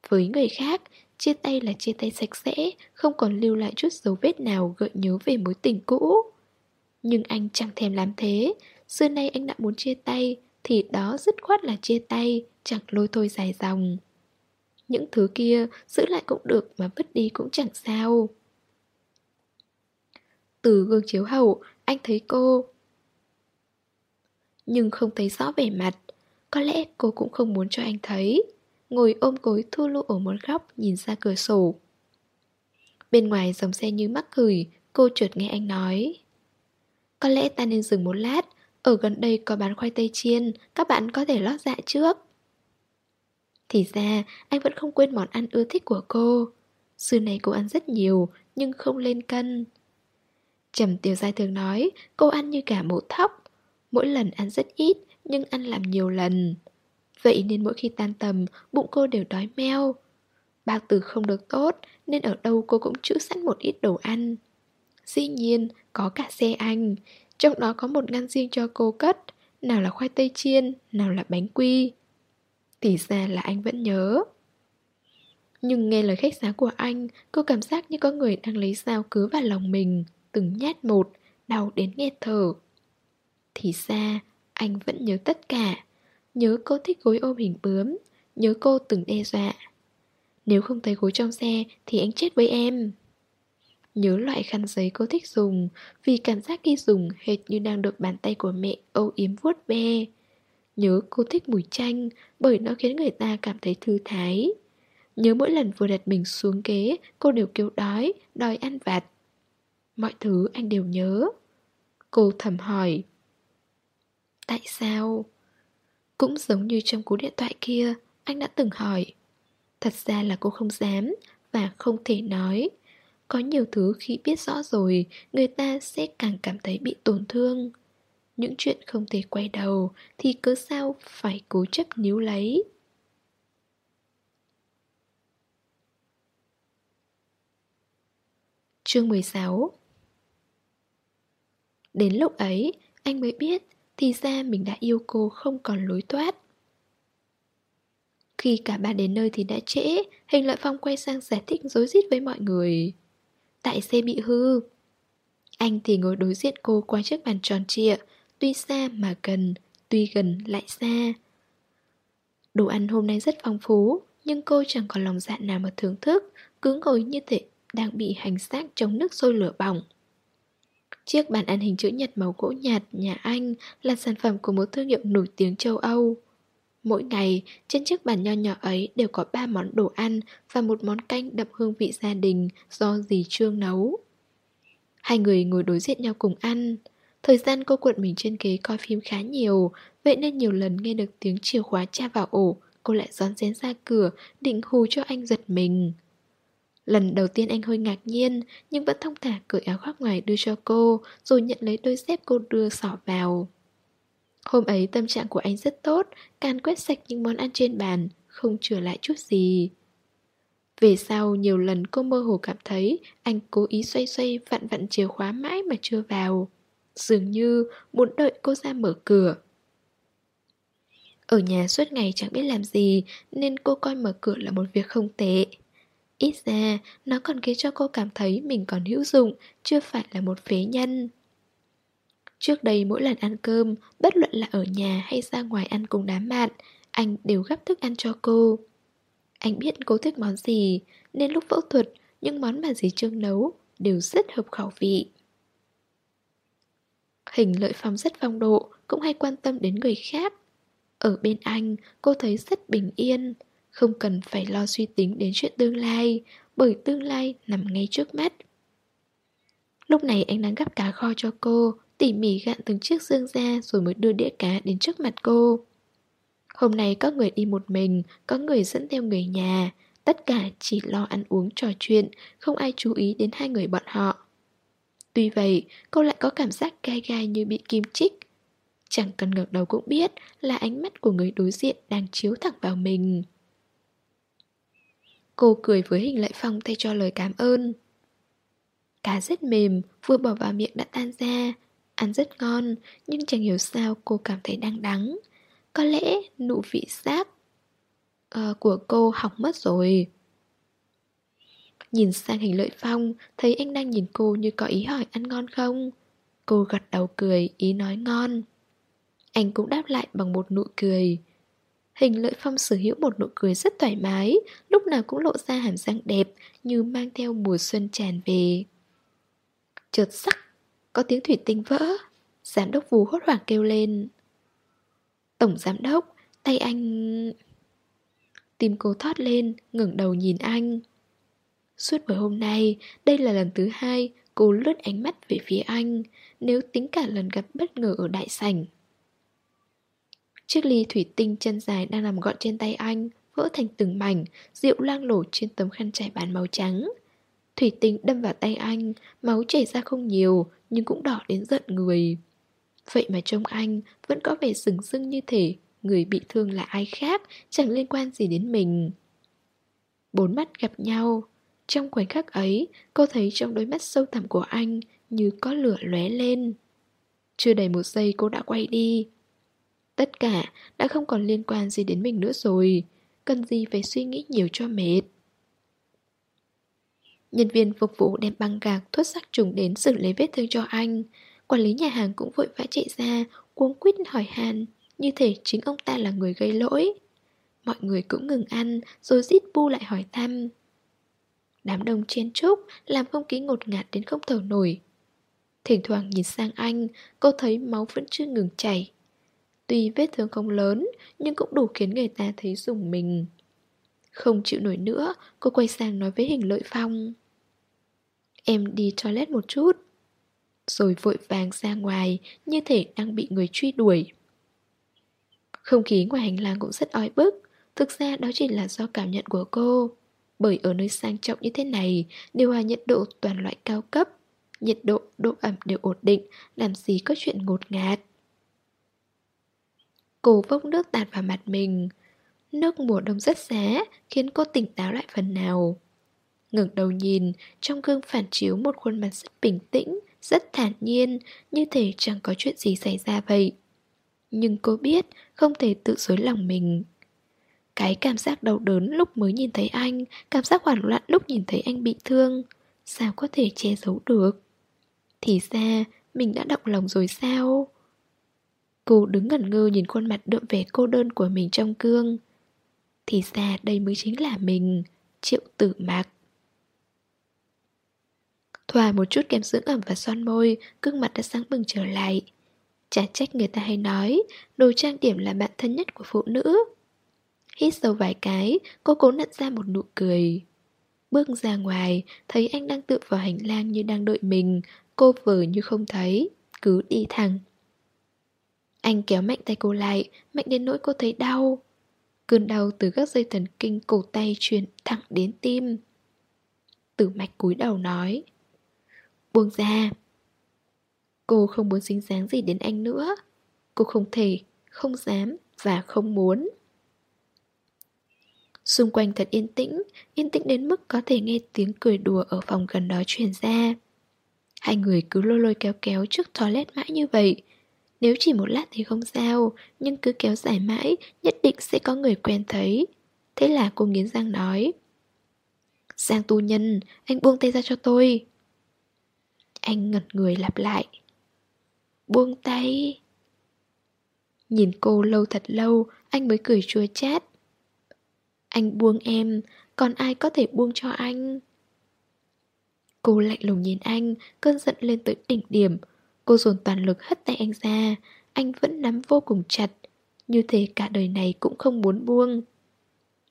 Với người khác, chia tay là chia tay sạch sẽ, không còn lưu lại chút dấu vết nào gợi nhớ về mối tình cũ. Nhưng anh chẳng thèm làm thế, xưa nay anh đã muốn chia tay, thì đó dứt khoát là chia tay, chẳng lôi thôi dài dòng. Những thứ kia giữ lại cũng được mà vứt đi cũng chẳng sao. Từ gương chiếu hậu, anh thấy cô. Nhưng không thấy rõ vẻ mặt. Có lẽ cô cũng không muốn cho anh thấy. Ngồi ôm gối thu lu ở một góc, Nhìn ra cửa sổ. Bên ngoài dòng xe như mắc cười, Cô chợt nghe anh nói. Có lẽ ta nên dừng một lát. Ở gần đây có bán khoai tây chiên. Các bạn có thể lót dạ trước. Thì ra, anh vẫn không quên món ăn ưa thích của cô. Xưa này cô ăn rất nhiều, Nhưng không lên cân. Trầm Tiểu Giai thường nói, cô ăn như cả mổ thóc. Mỗi lần ăn rất ít, nhưng ăn làm nhiều lần. Vậy nên mỗi khi tan tầm, bụng cô đều đói meo. Bao tử không được tốt, nên ở đâu cô cũng trữ sẵn một ít đồ ăn. Dĩ nhiên, có cả xe anh. Trong đó có một ngăn riêng cho cô cất, nào là khoai tây chiên, nào là bánh quy. Thì ra là anh vẫn nhớ. Nhưng nghe lời khách sáo của anh, cô cảm giác như có người đang lấy dao cứ vào lòng mình từng nhát một, đau đến nghẹt thở. Thì ra, anh vẫn nhớ tất cả. Nhớ cô thích gối ôm hình bướm, nhớ cô từng đe dọa. Nếu không thấy gối trong xe thì anh chết với em. Nhớ loại khăn giấy cô thích dùng Vì cảm giác khi dùng hệt như đang được bàn tay của mẹ âu yếm vuốt ve Nhớ cô thích mùi chanh Bởi nó khiến người ta cảm thấy thư thái Nhớ mỗi lần vừa đặt mình xuống ghế Cô đều kêu đói, đòi ăn vặt Mọi thứ anh đều nhớ. Cô thầm hỏi. Tại sao? Cũng giống như trong cú điện thoại kia, Anh đã từng hỏi. Thật ra là cô không dám Và không thể nói. Có nhiều thứ khi biết rõ rồi, Người ta sẽ càng cảm thấy bị tổn thương. Những chuyện không thể quay đầu Thì cứ sao phải cố chấp níu lấy. Chương 16 Đến lúc ấy, anh mới biết thì ra mình đã yêu cô không còn lối thoát. Khi cả ba đến nơi thì đã trễ, hình lợi phong quay sang giải thích dối rít với mọi người. Tại xe bị hư. Anh thì ngồi đối diện cô qua chiếc bàn tròn trịa, tuy xa mà gần, tuy gần lại xa. Đồ ăn hôm nay rất phong phú, nhưng cô chẳng còn lòng dạ nào mà thưởng thức, cứ ngồi như thể đang bị hành xác trong nước sôi lửa bỏng. Chiếc bàn ăn hình chữ nhật màu gỗ nhạt nhà Anh là sản phẩm của một thương hiệu nổi tiếng châu Âu. Mỗi ngày, trên chiếc bàn nho nhỏ ấy đều có 3 món đồ ăn và một món canh đậm hương vị gia đình do dì Trương nấu. Hai người ngồi đối diện nhau cùng ăn. Thời gian cô cuộn mình trên ghế coi phim khá nhiều, vậy nên nhiều lần nghe được tiếng chìa khóa tra vào ổ, cô lại rón rén ra cửa, định hù cho anh giật mình. Lần đầu tiên anh hơi ngạc nhiên, Nhưng vẫn thông thả cởi áo khoác ngoài đưa cho cô, Rồi nhận lấy đôi dép cô đưa sỏ vào. Hôm ấy tâm trạng của anh rất tốt Can quét sạch những món ăn trên bàn, Không trở lại chút gì. Về sau, nhiều lần cô mơ hồ cảm thấy Anh cố ý xoay xoay vặn vặn chìa khóa mãi mà chưa vào. Dường như muốn đợi cô ra mở cửa. Ở nhà suốt ngày chẳng biết làm gì, Nên cô coi mở cửa là một việc không tệ. Ít ra, nó còn khiến cho cô cảm thấy mình còn hữu dụng, Chưa phải là một phế nhân. Trước đây mỗi lần ăn cơm, Bất luận là ở nhà hay ra ngoài ăn cùng đám bạn, Anh đều gắp thức ăn cho cô. Anh biết cô thích món gì, Nên lúc phẫu thuật, Những món mà dì Trương nấu Đều rất hợp khẩu vị. Hình lợi phong rất phong độ, Cũng hay quan tâm đến người khác. Ở bên anh, Cô thấy rất bình yên. Không cần phải lo suy tính đến chuyện tương lai Bởi tương lai nằm ngay trước mắt Lúc này anh đang gắp cá kho cho cô Tỉ mỉ gạn từng chiếc xương ra Rồi mới đưa đĩa cá đến trước mặt cô Hôm nay có người đi một mình Có người dẫn theo người nhà Tất cả chỉ lo ăn uống trò chuyện Không ai chú ý đến hai người bọn họ Tuy vậy, cô lại có cảm giác gai gai như bị kim chích. Chẳng cần ngẩng đầu cũng biết là ánh mắt của người đối diện đang chiếu thẳng vào mình. Cô cười với hình lệ phong thay cho lời cảm ơn. Cá rất mềm, vừa bỏ vào miệng đã tan ra. Ăn rất ngon, nhưng chẳng hiểu sao cô cảm thấy đang đắng. Có lẽ nụ vị giác uh, ờ, của cô hỏng mất rồi. Nhìn sang hình lợi phong Thấy anh đang nhìn cô như có ý hỏi ăn ngon không Cô gật đầu cười Ý nói ngon Anh cũng đáp lại bằng một nụ cười Hình lợi phong sở hữu một nụ cười rất thoải mái Lúc nào cũng lộ ra hàm răng đẹp Như mang theo mùa xuân tràn về. Chợt sắc Có tiếng thủy tinh vỡ Giám đốc vù hốt hoảng kêu lên. Tổng giám đốc Tay anh... Tim cô thoát lên ngẩng đầu nhìn anh. Suốt buổi hôm nay, đây là lần thứ hai cô lướt ánh mắt về phía anh, nếu tính cả lần gặp bất ngờ ở đại sảnh. Chiếc ly thủy tinh chân dài đang nằm gọn trên tay anh, vỡ thành từng mảnh, rượu lang lổ trên tấm khăn trải bàn màu trắng. Thủy tinh đâm vào tay anh, máu chảy ra không nhiều, nhưng cũng đỏ đến giận người. Vậy mà trông anh vẫn có vẻ sừng sưng như thể người bị thương là ai khác, chẳng liên quan gì đến mình. Bốn mắt gặp nhau, trong khoảnh khắc ấy, cô thấy trong đôi mắt sâu thẳm của anh như có lửa lóe lên. Chưa đầy một giây cô đã quay đi. Tất cả đã không còn liên quan gì đến mình nữa rồi, cần gì phải suy nghĩ nhiều cho mệt. Nhân viên phục vụ đem băng gạc thuốc sắc trùng đến xử lý vết thương cho anh. Quản lý nhà hàng cũng vội vã chạy ra, cuống quýt hỏi hàn như thể chính ông ta là người gây lỗi. Mọi người cũng ngừng ăn, rồi rít bu lại hỏi thăm. Đám đông chen chúc Làm không khí ngột ngạt đến không thở nổi Thỉnh thoảng nhìn sang anh Cô thấy máu vẫn chưa ngừng chảy Tuy vết thương không lớn Nhưng cũng đủ khiến người ta thấy dùng mình. Không chịu nổi nữa Cô quay sang nói với hình lợi phong. Em đi toilet một chút. Rồi vội vàng ra ngoài Như thể đang bị người truy đuổi. Không khí ngoài hành lang cũng rất oi bức. Thực ra đó chỉ là do cảm nhận của cô. Bởi ở nơi sang trọng như thế này, điều hòa nhiệt độ toàn loại cao cấp, nhiệt độ, độ ẩm đều ổn định, làm gì có chuyện ngột ngạt. Cô vốc nước tạt vào mặt mình. Nước mùa đông rất giá, khiến cô tỉnh táo lại phần nào. ngẩng đầu nhìn, trong gương phản chiếu một khuôn mặt rất bình tĩnh, rất thản nhiên, như thể chẳng có chuyện gì xảy ra vậy. Nhưng cô biết không thể tự dối lòng mình. Cái cảm giác đau đớn lúc mới nhìn thấy anh Cảm giác hoảng loạn lúc nhìn thấy anh bị thương Sao có thể che giấu được Thì ra Mình đã động lòng rồi sao Cô đứng ngẩn ngơ nhìn khuôn mặt đượm vẻ cô đơn của mình trong gương. Thì ra đây mới chính là mình Triệu tử mạc. Thoa một chút kem dưỡng ẩm và son môi Cương mặt đã sáng bừng trở lại. Chả trách người ta hay nói Đồ trang điểm là bạn thân nhất của phụ nữ. Hít sâu vài cái, cô cố nặn ra một nụ cười. Bước ra ngoài, thấy anh đang tựa vào hành lang như đang đợi mình, cô vờ như không thấy, cứ đi thẳng. Anh kéo mạnh tay cô lại, mạnh đến nỗi cô thấy đau. Cơn đau từ các dây thần kinh cổ tay truyền thẳng đến tim. Tử mạch cúi đầu nói. Buông ra. Cô không muốn dính dáng gì đến anh nữa. Cô không thể, không dám và không muốn. Xung quanh thật yên tĩnh, yên tĩnh đến mức có thể nghe tiếng cười đùa ở phòng gần đó truyền ra. Hai người cứ lôi lôi kéo kéo trước toilet mãi như vậy nếu chỉ một lát thì không sao, Nhưng cứ kéo dài mãi, Nhất định sẽ có người quen thấy. Thế là cô nghiến răng nói. Giang tu nhân, Anh buông tay ra cho tôi. Anh ngật người lặp lại. Buông tay. Nhìn cô lâu thật lâu, Anh mới cười chua chát. Anh buông em, Còn ai có thể buông cho anh? Cô lạnh lùng nhìn anh, Cơn giận lên tới đỉnh điểm Cô dồn toàn lực hất tay anh ra. Anh vẫn nắm vô cùng chặt. Như thể cả đời này cũng không muốn buông.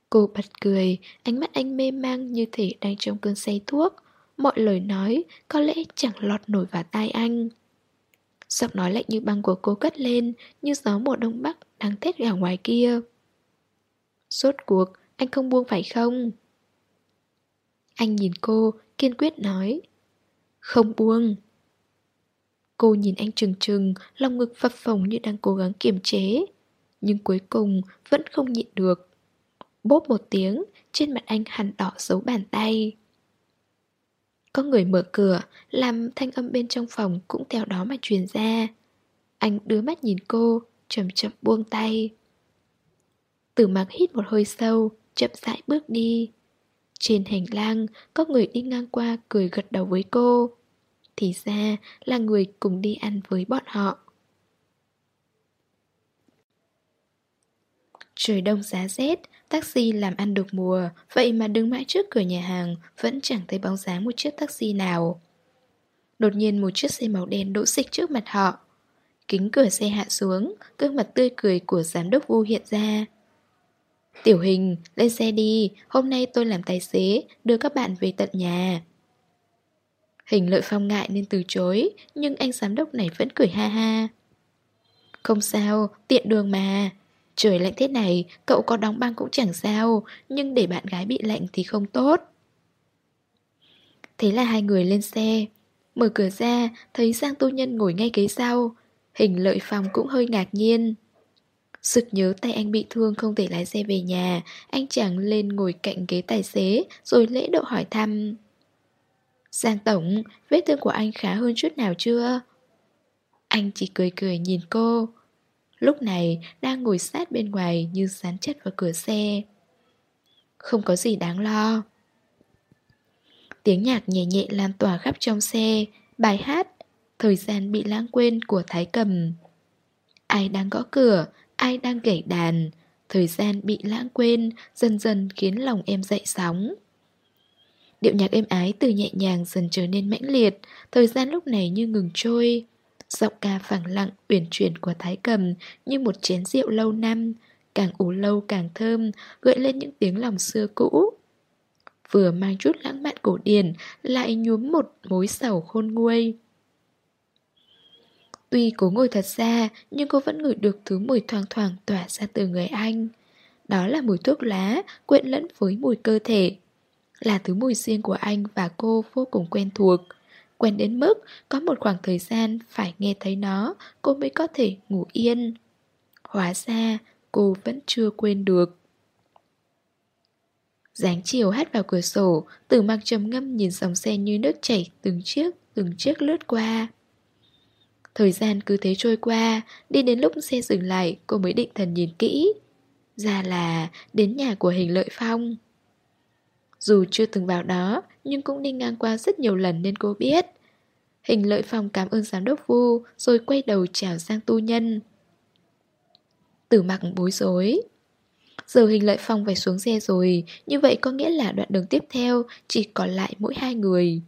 Cô bật cười, Ánh mắt anh mê mang như thể đang trong cơn say thuốc. Mọi lời nói Có lẽ chẳng lọt nổi vào tai anh. Giọng nói lạnh như băng của cô cất lên, Như gió mùa đông bắc đang thét gào ngoài kia. Rốt cuộc, Anh không buông phải không? Anh nhìn cô, Kiên quyết nói, Không buông. Cô nhìn anh trừng trừng Lòng ngực phập phồng như đang cố gắng kiềm chế Nhưng cuối cùng Vẫn không nhịn được Bốp một tiếng Trên mặt anh hẳn đỏ dấu bàn tay có người mở cửa, làm thanh âm bên trong phòng cũng theo đó mà truyền ra. Anh đưa mắt nhìn cô, chậm chậm buông tay. Tử mặc hít một hơi sâu, chậm rãi bước đi. Trên hành lang, có người đi ngang qua cười gật đầu với cô. Thì ra là người cùng đi ăn với bọn họ. Trời đông giá rét, taxi làm ăn được mùa, vậy mà đứng mãi trước cửa nhà hàng vẫn chẳng thấy bóng dáng một chiếc taxi nào. Đột nhiên một chiếc xe màu đen đỗ xịch trước mặt họ. Kính cửa xe hạ xuống, gương mặt tươi cười của giám đốc Vu hiện ra. Tiểu hình, lên xe đi, hôm nay tôi làm tài xế, đưa các bạn về tận nhà. Hình lợi phong ngại nên từ chối, nhưng anh giám đốc này vẫn cười ha ha. Không sao, tiện đường mà, Trời lạnh thế này, cậu có đóng băng cũng chẳng sao, nhưng để bạn gái bị lạnh thì không tốt. Thế là hai người lên xe. Mở cửa ra, thấy Giang Tu Nhân ngồi ngay ghế sau. Hình lợi phòng cũng hơi ngạc nhiên. Sực nhớ tay anh bị thương không thể lái xe về nhà, anh chàng lên ngồi cạnh ghế tài xế, rồi lễ độ hỏi thăm. Giang Tổng, vết thương của anh khá hơn chút nào chưa? Anh chỉ cười cười nhìn cô. Lúc này đang ngồi sát bên ngoài như dán chất vào cửa xe. Không có gì đáng lo. Tiếng nhạc nhẹ nhẹ lan tỏa khắp trong xe. Bài hát Thời gian bị lãng quên của Thái Cầm. Ai đang gõ cửa Ai đang gảy đàn. Thời gian bị lãng quên Dần dần khiến lòng em dậy sóng. Điệu nhạc êm ái từ nhẹ nhàng dần trở nên mãnh liệt Thời gian lúc này như ngừng trôi Giọng ca phẳng lặng, uyển chuyển của Thái Cầm như một chén rượu lâu năm, càng ủ lâu càng thơm, gợi lên những tiếng lòng xưa cũ. Vừa mang chút lãng mạn cổ điển, lại nhuốm một mối sầu khôn nguôi. Tuy cố ngồi thật xa, nhưng cô vẫn ngửi được thứ mùi thoang thoảng tỏa ra từ người anh. Đó là mùi thuốc lá, quyện lẫn với mùi cơ thể. Là thứ mùi riêng của anh và cô vô cùng quen thuộc quen đến mức có một khoảng thời gian phải nghe thấy nó, cô mới có thể ngủ yên. Hóa ra, cô vẫn chưa quên được. Dáng chiều hát vào cửa sổ, từ mặc trầm ngâm nhìn dòng xe như nước chảy từng chiếc, từng chiếc lướt qua. Thời gian cứ thế trôi qua, đi đến lúc xe dừng lại, cô mới định thần nhìn kỹ. Ra là đến nhà của hình lợi phong. Dù chưa từng vào đó, nhưng cũng đi ngang qua rất nhiều lần nên cô biết. Hình lợi phòng cảm ơn giám đốc Vu, rồi quay đầu chào sang tu nhân. Tử mặc bối rối. Giờ hình lợi phòng phải xuống xe rồi, như vậy có nghĩa là đoạn đường tiếp theo chỉ còn lại mỗi hai người.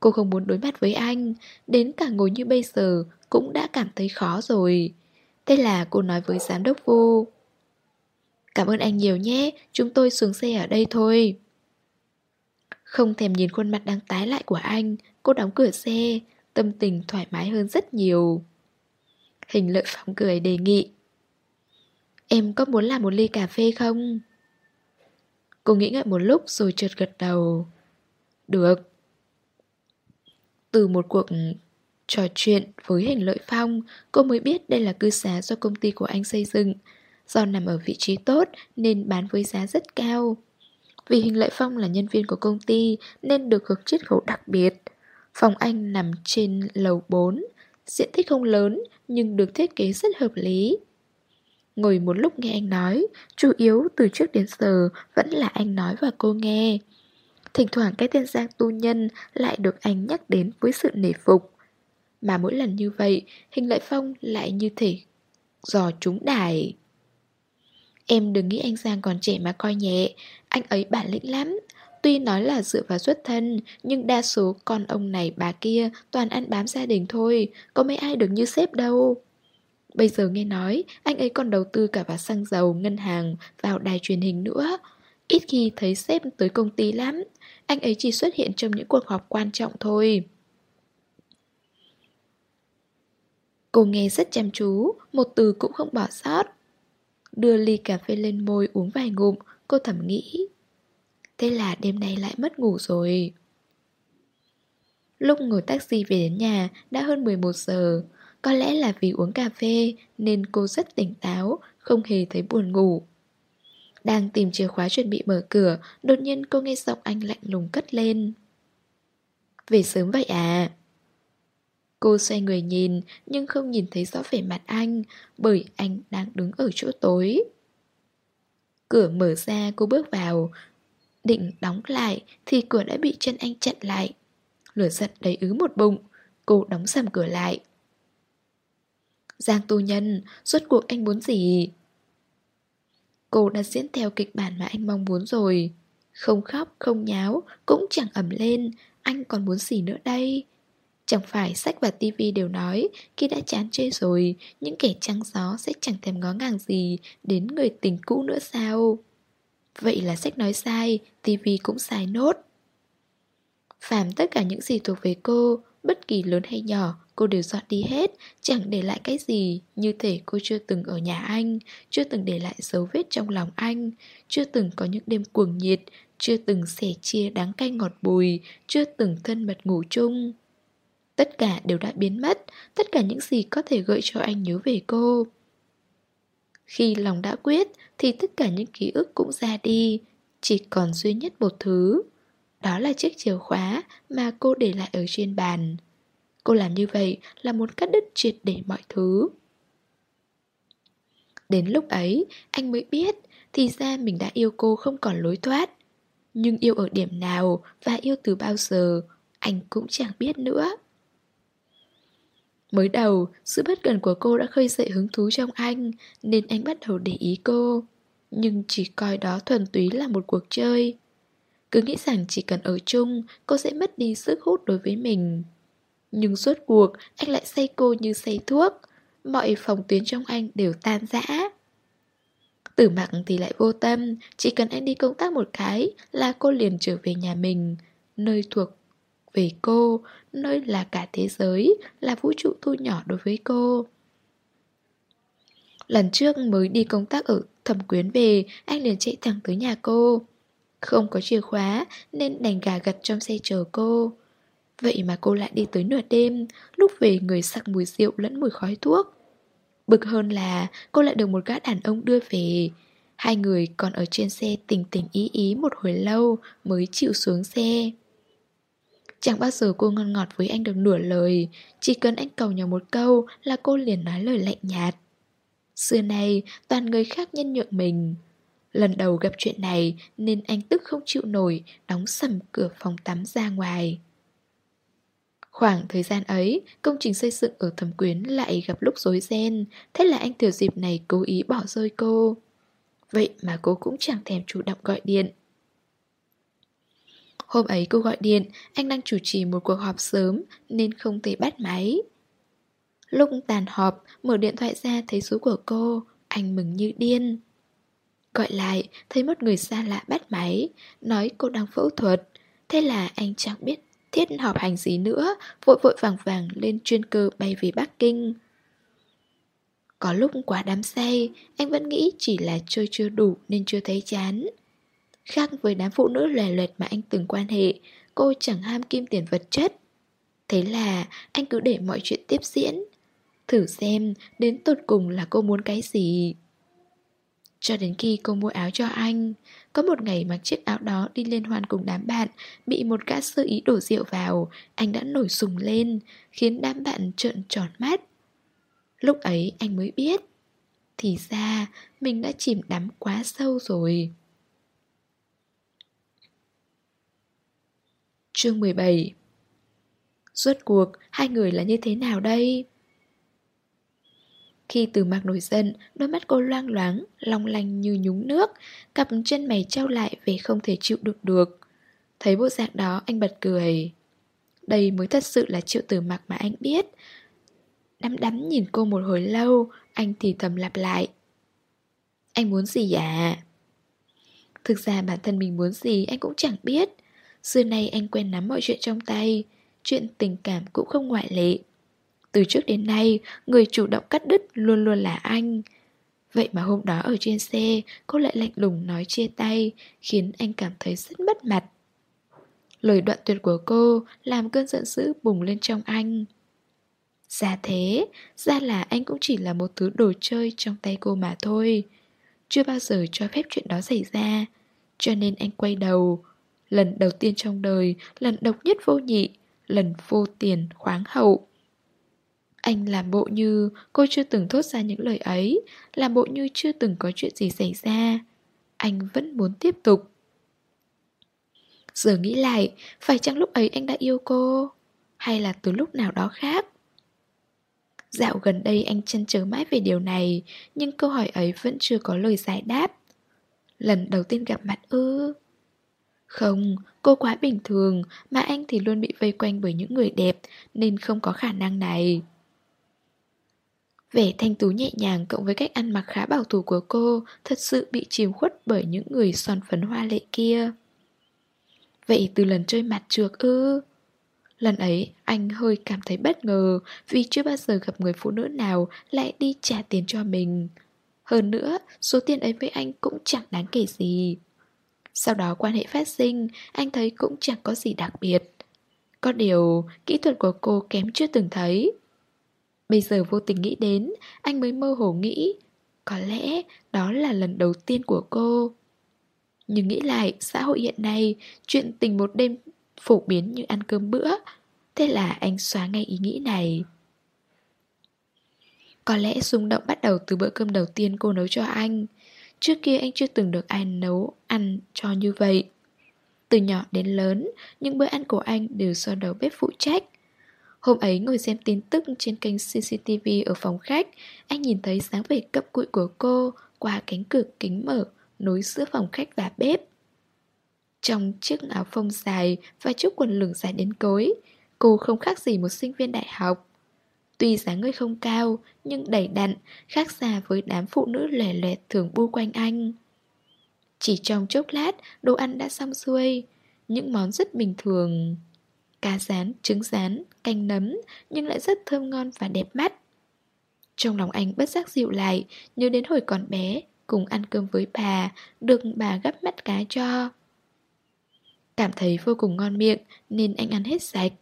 Cô không muốn đối mặt với anh, đến cả ngồi như bây giờ cũng đã cảm thấy khó rồi. Thế là cô nói với giám đốc Vu Cảm ơn anh nhiều nhé, chúng tôi xuống xe ở đây thôi. Không thèm nhìn khuôn mặt đang tái lại của anh, Cô đóng cửa xe, Tâm tình thoải mái hơn rất nhiều. Hình lợi phóng cười đề nghị, Em có muốn làm một ly cà phê không? Cô nghĩ ngợi một lúc rồi chợt gật đầu. Được. Từ một cuộc trò chuyện với hình lợi phong, Cô mới biết đây là cư xá do công ty của anh xây dựng. Do nằm ở vị trí tốt nên bán với giá rất cao vì Hình lệ Phong là nhân viên của công ty nên được hưởng chiết khấu đặc biệt. Phòng anh nằm trên lầu 4 Diện tích không lớn nhưng được thiết kế rất hợp lý. Ngồi một lúc nghe anh nói, Chủ yếu từ trước đến giờ vẫn là anh nói và cô nghe. Thỉnh thoảng cái tên Giang tu nhân lại được anh nhắc đến với sự nể phục. Mà mỗi lần như vậy Hình lệ phong lại như thể Dò trúng đài. Em đừng nghĩ anh Giang còn trẻ mà coi nhẹ. Anh ấy bản lĩnh lắm. Tuy nói là dựa vào xuất thân Nhưng đa số con ông này bà kia Toàn ăn bám gia đình thôi. Có mấy ai được như sếp đâu. Bây giờ nghe nói Anh ấy còn đầu tư cả vào xăng dầu, ngân hàng Vào đài truyền hình nữa. Ít khi thấy sếp tới công ty lắm. Anh ấy chỉ xuất hiện trong những cuộc họp quan trọng thôi. Cô nghe rất chăm chú. Một từ cũng không bỏ sót. Đưa ly cà phê lên môi uống vài ngụm Cô thầm nghĩ. Thế là đêm nay lại mất ngủ rồi. Lúc ngồi taxi về đến nhà đã hơn 11 giờ. Có lẽ là vì uống cà phê nên cô rất tỉnh táo, không hề thấy buồn ngủ. Đang tìm chìa khóa chuẩn bị mở cửa Đột nhiên cô nghe giọng anh lạnh lùng cất lên. Về sớm vậy à? Cô xoay người nhìn nhưng không nhìn thấy rõ vẻ mặt anh bởi anh đang đứng ở chỗ tối. Cửa mở ra cô bước vào, định đóng lại thì cửa đã bị chân anh chặn lại. Lửa giận đầy ứ một bụng, cô đóng sầm cửa lại. Giang tu nhân, suốt cuộc anh muốn gì? Cô đã diễn theo kịch bản mà anh mong muốn rồi. Không khóc, không nháo, cũng chẳng ẩm lên, anh còn muốn gì nữa đây? Chẳng phải sách và tivi đều nói, Khi đã chán chê rồi, Những kẻ trăng gió sẽ chẳng thèm ngó ngàng gì Đến người tình cũ nữa sao? Vậy là sách nói sai tivi cũng sai nốt. Phàm tất cả những gì thuộc về cô, Bất kỳ lớn hay nhỏ, Cô đều dọn đi hết, Chẳng để lại cái gì, Như thể cô chưa từng ở nhà anh, Chưa từng để lại dấu vết trong lòng anh, Chưa từng có những đêm cuồng nhiệt, Chưa từng sẻ chia đắng cay ngọt bùi, Chưa từng thân mật ngủ chung. Tất cả đều đã biến mất. Tất cả những gì có thể gợi cho anh nhớ về cô. Khi lòng đã quyết, Thì tất cả những ký ức cũng ra đi. Chỉ còn duy nhất một thứ. Đó là chiếc chìa khóa Mà cô để lại ở trên bàn. Cô làm như vậy là muốn cắt đứt triệt để mọi thứ. Đến lúc ấy, Anh mới biết, Thì ra mình đã yêu cô không còn lối thoát. Nhưng yêu ở điểm nào Và yêu từ bao giờ, Anh cũng chẳng biết nữa. Mới đầu, sự bất cần của cô đã khơi dậy hứng thú trong anh, nên anh bắt đầu để ý cô. Nhưng chỉ coi đó thuần túy là một cuộc chơi. Cứ nghĩ rằng chỉ cần ở chung, cô sẽ mất đi sức hút đối với mình. Nhưng suốt cuộc, anh lại say cô như say thuốc. Mọi phòng tuyến trong anh đều tan rã. Tử mặc thì lại vô tâm, chỉ cần anh đi công tác một cái là cô liền trở về nhà mình, nơi thuộc về cô, nơi là cả thế giới, là vũ trụ thu nhỏ đối với cô. Lần trước mới đi công tác ở thẩm quyến về, anh liền chạy thẳng tới nhà cô. Không có chìa khóa nên đành gà gật trong xe chờ cô. Vậy mà cô lại đi tới nửa đêm, lúc về người sặc mùi rượu lẫn mùi khói thuốc. Bực hơn là cô lại được một gã đàn ông đưa về. Hai người còn ở trên xe tình tình ý ý một hồi lâu mới chịu xuống xe. Chẳng bao giờ cô ngon ngọt với anh được nửa lời. Chỉ cần anh cầu nhờ một câu là cô liền nói lời lạnh nhạt. Xưa nay toàn người khác nhân nhượng mình. Lần đầu gặp chuyện này nên anh tức không chịu nổi Đóng sầm cửa phòng tắm ra ngoài. Khoảng thời gian ấy, công trình xây dựng ở thẩm quyến lại gặp lúc rối ren Thế là anh tiểu dịp này cố ý bỏ rơi cô. Vậy mà cô cũng chẳng thèm chủ động gọi điện. Hôm ấy cô gọi điện, anh đang chủ trì một cuộc họp sớm nên không thể bắt máy. Lúc tàn họp, mở điện thoại ra thấy số của cô, anh mừng như điên. Gọi lại, thấy một người xa lạ bắt máy, nói cô đang phẫu thuật. Thế là anh chẳng biết thiết họp hành gì nữa, vội vội vàng vàng lên chuyên cơ bay về Bắc Kinh. Có lúc quá đám say, anh vẫn nghĩ chỉ là chơi chưa đủ nên chưa thấy chán. Khác với đám phụ nữ lè loẹt mà anh từng quan hệ, Cô chẳng ham kim tiền vật chất. Thế là anh cứ để mọi chuyện tiếp diễn. Thử xem đến tột cùng là cô muốn cái gì. Cho đến khi cô mua áo cho anh, Có một ngày mặc chiếc áo đó đi liên hoan cùng đám bạn, Bị một gã sơ ý đổ rượu vào, Anh đã nổi sùng lên, Khiến đám bạn trợn tròn mắt. Lúc ấy anh mới biết, Thì ra mình đã chìm đắm quá sâu rồi. Chương 17 Rốt cuộc hai người là như thế nào đây? Khi từ mạc nổi giận, đôi mắt cô loang loáng, long lanh như nhúng nước, cặp chân mày trao lại về không thể chịu đựng được. Thấy bộ dạng đó anh bật cười. Đây mới thật sự là triệu từ mạc mà anh biết. Đắm đắm nhìn cô một hồi lâu, anh thì thầm lặp lại. Anh muốn gì à? Thực ra bản thân mình muốn gì anh cũng chẳng biết. Xưa nay anh quen nắm mọi chuyện trong tay, chuyện tình cảm cũng không ngoại lệ. Từ trước đến nay, người chủ động cắt đứt luôn luôn là anh. Vậy mà hôm đó ở trên xe, cô lại lạnh lùng nói chia tay, khiến anh cảm thấy rất mất mặt. Lời đoạn tuyệt của cô làm cơn giận dữ bùng lên trong anh. Ra thế, ra là anh cũng chỉ là một thứ đồ chơi trong tay cô mà thôi. Chưa bao giờ cho phép chuyện đó xảy ra, cho nên anh quay đầu. Lần đầu tiên trong đời, lần độc nhất vô nhị, lần vô tiền khoáng hậu. Anh làm bộ như cô chưa từng thốt ra những lời ấy, làm bộ như chưa từng có chuyện gì xảy ra. Anh vẫn muốn tiếp tục. Giờ nghĩ lại, phải chăng lúc ấy anh đã yêu cô? Hay là từ lúc nào đó khác? Dạo gần đây anh chăn chớ mãi về điều này, nhưng câu hỏi ấy vẫn chưa có lời giải đáp. Lần đầu tiên gặp mặt ư? Không, cô quá bình thường, mà anh thì luôn bị vây quanh bởi những người đẹp, nên không có khả năng này. Vẻ thanh tú nhẹ nhàng cộng với cách ăn mặc khá bảo thủ của cô thật sự bị chìm khuất bởi những người son phấn hoa lệ kia. Vậy từ lần chơi mặt trược ư? Lần ấy anh hơi cảm thấy bất ngờ vì chưa bao giờ gặp người phụ nữ nào lại đi trả tiền cho mình. Hơn nữa, số tiền ấy với anh cũng chẳng đáng kể gì. Sau đó quan hệ phát sinh, anh thấy cũng chẳng có gì đặc biệt. Có điều, kỹ thuật của cô kém chưa từng thấy. Bây giờ vô tình nghĩ đến, anh mới mơ hồ nghĩ, có lẽ đó là lần đầu tiên của cô. Nhưng nghĩ lại, xã hội hiện nay, chuyện tình một đêm phổ biến như ăn cơm bữa. Thế là anh xóa ngay ý nghĩ này. Có lẽ xung động bắt đầu từ bữa cơm đầu tiên cô nấu cho anh. Trước kia anh chưa từng được ai nấu, ăn cho như vậy. Từ nhỏ đến lớn, những bữa ăn của anh đều do đầu bếp phụ trách. Hôm ấy ngồi xem tin tức trên kênh CCTV ở phòng khách, anh nhìn thấy sáng vẻ cấp cụi của cô qua cánh cửa kính mở, nối giữa phòng khách và bếp. Trong chiếc áo phông dài và chiếc quần lửng dài đến cối, cô không khác gì một sinh viên đại học. Tuy dáng người không cao, nhưng đầy đặn, khác xa với đám phụ nữ lẻ lẹt thường bu quanh anh. Chỉ trong chốc lát, đồ ăn đã xong xuôi, những món rất bình thường cá rán, trứng rán, canh nấm nhưng lại rất thơm ngon và đẹp mắt. Trong lòng anh bất giác dịu lại, nhớ đến hồi còn bé, cùng ăn cơm với bà, được bà gắp mắt cá cho. Cảm thấy vô cùng ngon miệng nên anh ăn hết sạch.